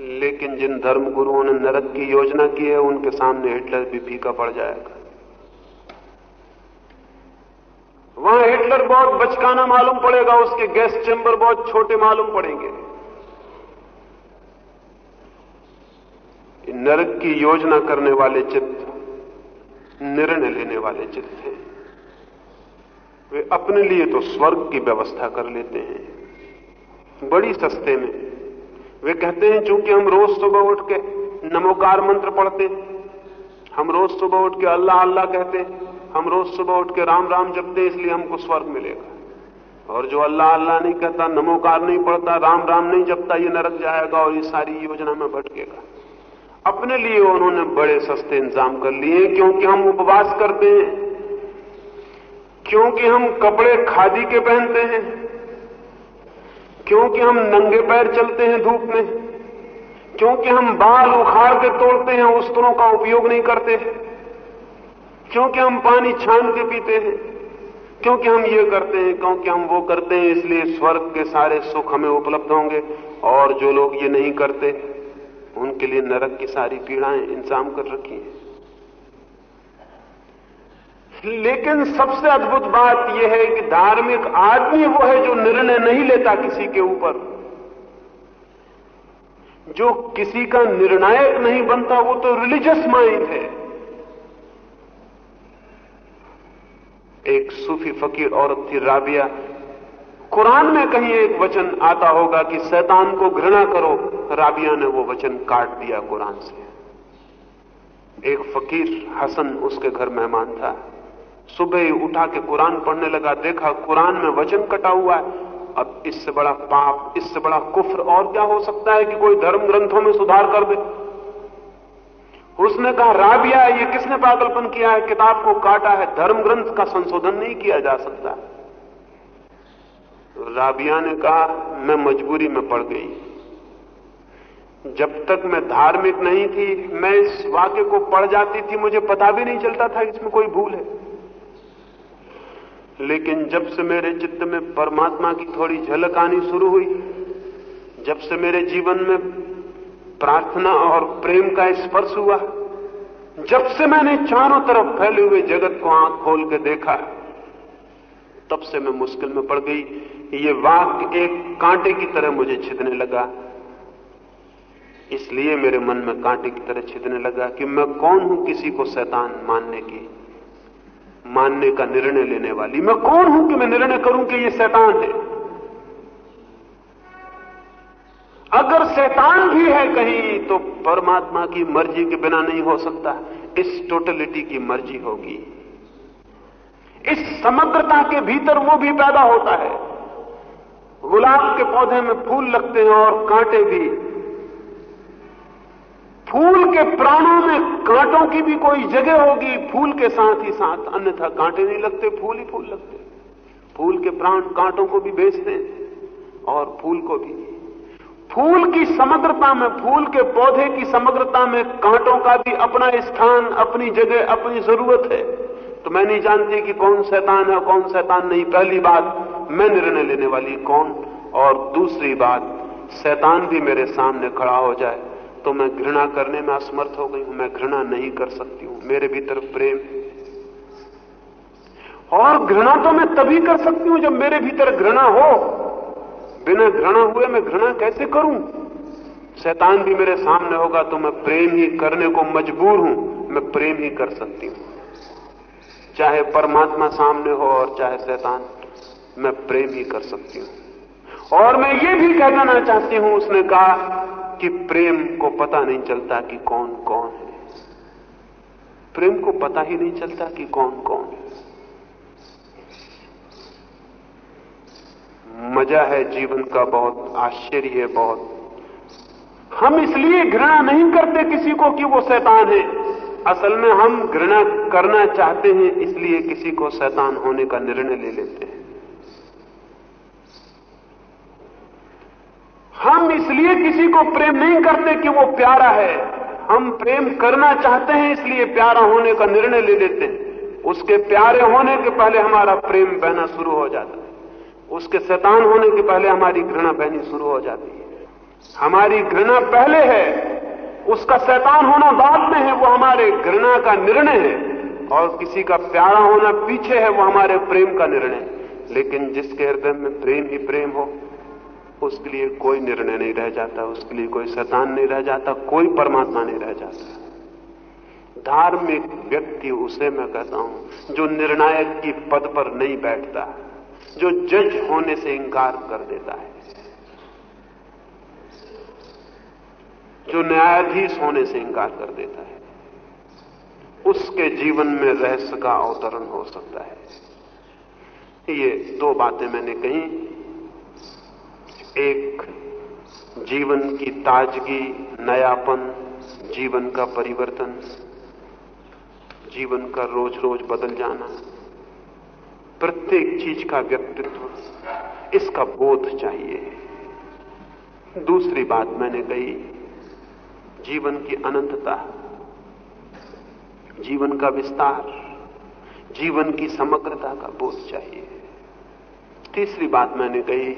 लेकिन जिन धर्म गुरुओं ने नरक की योजना की है, उनके सामने हिटलर भी फीका पड़ जाएगा। वहाँ हिटलर बहुत बचकाना मालूम पड़ेगा, उसके गैस चैम्बर बहुत छोटे मालूम पड़ेंगे। नरक की योजना करने वाले चित्त, निर्णय लेने वाले चित्त हैं। वे अपने लिए तो स्वर्ग की व्यवस्था कर लेते हैं, बड़ी सस्ते में। वे कहते हैं, चूँकि हम रोज सुबह उठ के नमोकार मंत्र पढ़ते हम रोज सुबह उठ के अल्लाह अल्लाह कहते हम रोज सुबह उठ के राम राम जपते इसलिए हमको स्वर्ग मिलेगा। और जो अल्लाह अल्लाह नहीं कहता, नमोकार नहीं पढ़ता, राम राम नहीं जपता, ये नरक जाएगा और ये सारी योजना में भटकेगा। अपने लिए उन्होंने बड़े सस्ते इंतज़ाम कर लिए क्योंकि हम उपवास करते हैं, क्योंकि हम कपड़े खादी के पहनते हैं क्योंकि हम नंगे पैर चलते हैं धूप में, क्योंकि हम बाल उखाड़ के तोड़ते हैं उस्तरों का उपयोग नहीं करते क्योंकि हम पानी छान के पीते हैं, क्योंकि हम ये करते हैं, क्योंकि हम वो करते हैं, इसलिए स्वर्ग के सारे सुख हमें उपलब्ध होंगे। और जो लोग ये नहीं करते, उनके लिए नरक की सारी पीड़ाएँ इंतज़ाम कर रखी हैं। लेकिन सबसे अद्भुत बात यह है कि धार्मिक आदमी वो है जो निर्णय नहीं लेता किसी के ऊपर। जो किसी का निर्णायक नहीं बनता, वो तो रिलीजियस माइंड है। एक सूफी फकीर औरत थी, राबिया। कुरान में कहीं एक वचन आता होगा कि शैतान को घृणा करो। राबिया ने वो वचन काट दिया कुरान से। एक फकीर हसन, उसके घर मेहमान था। सुबह ही उठा के कुरान पढ़ने लगा, देखा कुरान में वचन कटा हुआ है। अब इससे बड़ा पाप, इससे बड़ा कुफ्र और क्या हो सकता है कि कोई धर्म ग्रंथों में सुधार कर दे? उसने कहा, राबिया, ये किसने पागलपन किया है? किताब को काटा है। धर्म ग्रंथ का संशोधन नहीं किया जा सकता। तो राबिया ने कहा, मैं मजबूरी में पड़ गई। जब तक मैं धार्मिक नहीं थी, मैं इस वाक्य को पढ़ जाती थी, मुझे पता भी नहीं चलता था इसमें कोई भूल है। लेकिन जब से मेरे चित्त में परमात्मा की थोड़ी झलक आनी शुरू हुई, जब से मेरे जीवन में प्रार्थना और प्रेम का स्पर्श हुआ, जब से मैंने चारों तरफ़ फैले हुए जगत को आँख खोल के देखा, तब से मैं मुश्किल में पड़ गई। ये वाक्य एक कांटे की तरह मुझे छिदने लगा। इसलिए मेरे मन में कांटे की तरह छिदने लगा कि मैं कौन हूँ किसी को शैतान मानने की। मानने का निर्णय लेने वाली। मैं कौन हूँ कि मैं निर्णय करूँ कि ये शैतान है? अगर शैतान भी है कहीं तो परमात्मा की मर्ज़ी के बिना नहीं हो सकता। इस टोटलिटी की मर्ज़ी होगी। इस समग्रता के भीतर वो भी पैदा होता है। गुलाब के पौधे में फूल लगते हैं और कांटे भी। फूल के प्राणों में कांटों की भी कोई जगह होगी, फूल के साथ ही साथ, अन्यथा कांटे नहीं लगते, फूल ही फूल लगते। फूल के प्राण कांटों को भी बेचते हैं और फूल को भी। फूल की समग्रता में, फूल के पौधे की समग्रता में कांटों का भी अपना स्थान, अपनी जगह, अपनी ज़रूरत है। तो मैं नहीं जानती कि कौन शैतान है कौन शैतान नहीं। पहली बात, मैं निर्णय लेने वाली कौन? और दूसरी बात, शैतान भी मेरे सामने खड़ा हो जाए। तो मैं घृणा करने में असमर्थ हो गई हूँ। मैं घृणा नहीं कर सकती हूँ। मेरे भीतर प्रेम। और घृणा तो मैं तभी कर सकती हूँ जब मेरे भीतर घृणा हो। बिना घृणा हुए मैं घृणा कैसे करूँ? शैतान भी मेरे सामने होगा तो मैं प्रेम ही करने को मजबूर हूँ। मैं प्रेम ही कर सकती हूँ। चाहे परमात्मा सामने हो और चाहे शैतान, मैं प्रेम ही कर सकती हूँ। और मैं ये भी कह देना चाहती हूँ, उसने कहा कि प्रेम को पता नहीं चलता कि कौन कौन है। प्रेम को पता ही नहीं चलता कि कौन कौन है। मज़ा है जीवन का बहुत, आश्चर्य है बहुत। हम इसलिए घृणा नहीं करते किसी को कि वो शैतान है। असल में हम घृणा करना चाहते हैं इसलिए किसी को शैतान होने का निर्णय ले लेते हैं। हम इसलिए किसी को प्रेम नहीं करते कि वो प्यारा है। हम प्रेम करना चाहते हैं, इसलिए प्यारा होने का निर्णय ले लेते हैं। उसके प्यारे होने के पहले हमारा प्रेम बहना शुरू हो जाता है। उसके शैतान होने के पहले हमारी घृणा बहनी शुरू हो जाती है। हमारी घृणा पहले है, उसका शैतान होना बाद में है, वो हमारे घृणा का निर्णय है। और किसी का प्यारा होना पीछे है, वो हमारे प्रेम का निर्णय लेकिन जिसके हृदय में प्रेम ही प्रेम हो उसके लिए कोई निर्णय नहीं रह जाता, उसके लिए कोई शैतान नहीं रह जाता, कोई परमात्मा नहीं रह जाता। धार्मिक व्यक्ति, उसे मैं कहता हूँ, जो निर्णायक की पद पर नहीं बैठता, जो जज होने से इंकार कर देता है, जो न्यायाधीश होने से इंकार कर देता है, उसके जीवन में रहस्य का अवतरण हो सकता है। ये दो बातें मैंने कही एक जीवन की ताजगी, नयापन, जीवन का परिवर्तन, जीवन का रोज रोज बदल जाना, प्रत्येक चीज़ का व्यक्तित्व, इसका बोध चाहिए। दूसरी बात मैंने कही, जीवन की अनंतता, जीवन का विस्तार, जीवन की समग्रता का बोध चाहिए। तीसरी बात मैंने कही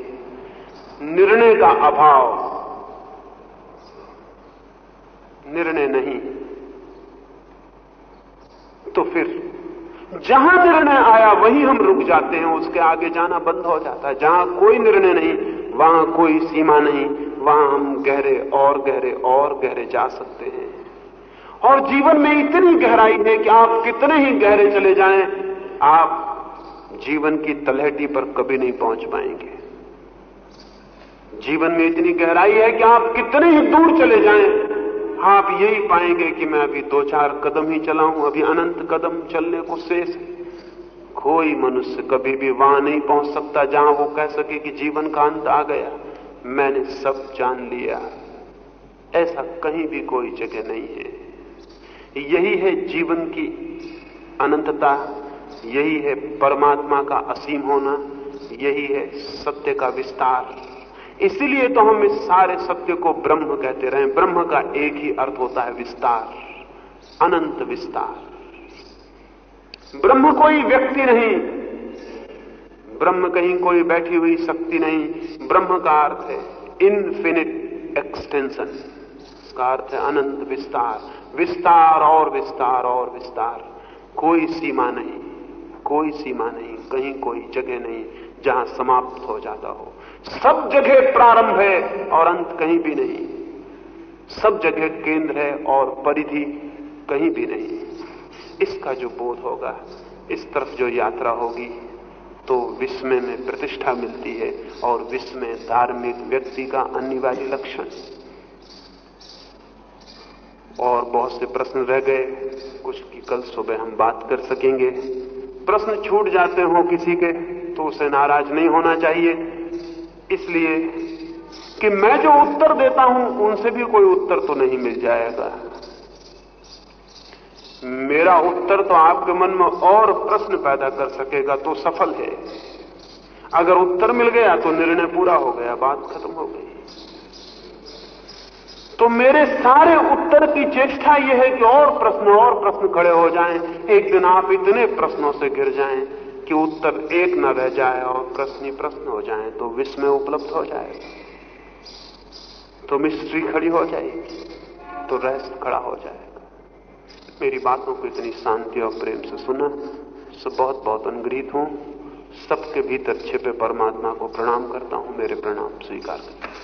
निर्णय का अभाव। निर्णय नहीं। तो फिर, जहाँ निर्णय आया, वहीं हम रुक जाते हैं, उसके आगे जाना बंद हो जाता है। जहाँ कोई निर्णय नहीं, वहाँ कोई सीमा नहीं, वहाँ हम गहरे और गहरे और गहरे जा सकते हैं। और जीवन में इतनी गहराई है कि आप कितने ही गहरे चले जाएँ, आप जीवन की तलहटी पर कभी नहीं पहुँच पाएँगे। जीवन में इतनी गहराई है कि आप कितने ही दूर चले जाएँ। आप यही पाएँगे कि मैं अभी दो चार कदम ही चला हूँ, अभी अनंत कदम चलने को शेष है। कोई मनुष्य कभी भी वहाँ नहीं पहुँच सकता जहाँ वो कह सके कि जीवन का अंत आ गया। मैंने सब जान लिया। ऐसा कहीं भी कोई जगह नहीं है। यही है जीवन की अनंतता, यही है परमात्मा का असीम होना, यही है सत्य का विस्तार। इसीलिए तो हम इस सारे सत्य को ब्रह्म कहते रहे। ब्रह्म का एक ही अर्थ होता है विस्तार, अनंत विस्तार। ब्रह्म कोई व्यक्ति नहीं। ब्रह्म कहीं कोई बैठी हुई शक्ति नहीं। ब्रह्म का अर्थ है इनफिनिट एक्सटेंशन इसका अर्थ है अनंत विस्तार। विस्तार और विस्तार और विस्तार। कोई सीमा नहीं। कोई सीमा नहीं। कहीं कोई जगह नहीं जहाँ समाप्त हो जाता हो। सब जगह प्रारंभ है और अंत कहीं भी नहीं। सब जगह केंद्र है और परिधि कहीं भी नहीं। इसका जो बोध होगा, इस तरफ़ जो यात्रा होगी तो विस्मय में प्रतिष्ठा मिलती है और विस्मय धार्मिक व्यक्ति का अनिवार्य लक्षण। और बहुत से प्रश्न रह गए, कुछ की कल सुबह हम बात कर सकेंगे। प्रश्न छूट जाते हो किसी के तो उसे नाराज़ नहीं होना चाहिए। इसलिए कि मैं जो उत्तर देता हूँ, उनसे भी कोई उत्तर तो नहीं मिल जाएगा। मेरा उत्तर तो आपके मन में और प्रश्न पैदा कर सकेगा तो सफल है। अगर उत्तर मिल गया तो निर्णय पूरा हो गया, बात खत्म हो गई। तो मेरे सारे उत्तर की चेष्टा यह है कि और प्रश्न और प्रश्न खड़े हो जाएँ। एक दिन आप इतने प्रश्नों से गिर जाएँ। कि उत्तर एक न रह जाए और प्रश्न ही प्रश्न हो जाए तो विश्व में उपलब्ध हो जाए तो मिस्ट्री खड़ी हो जाएगी तो रहस्य खड़ा हो जाएगा। मेरी बातों को इतनी शांति और प्रेम से सुना सब बहुत बहुत अनुग्रहित हूँ। सबके भीतर छिपे परमात्मा को प्रणाम करता हूँ, मेरे प्रणाम स्वीकार करता हूँ।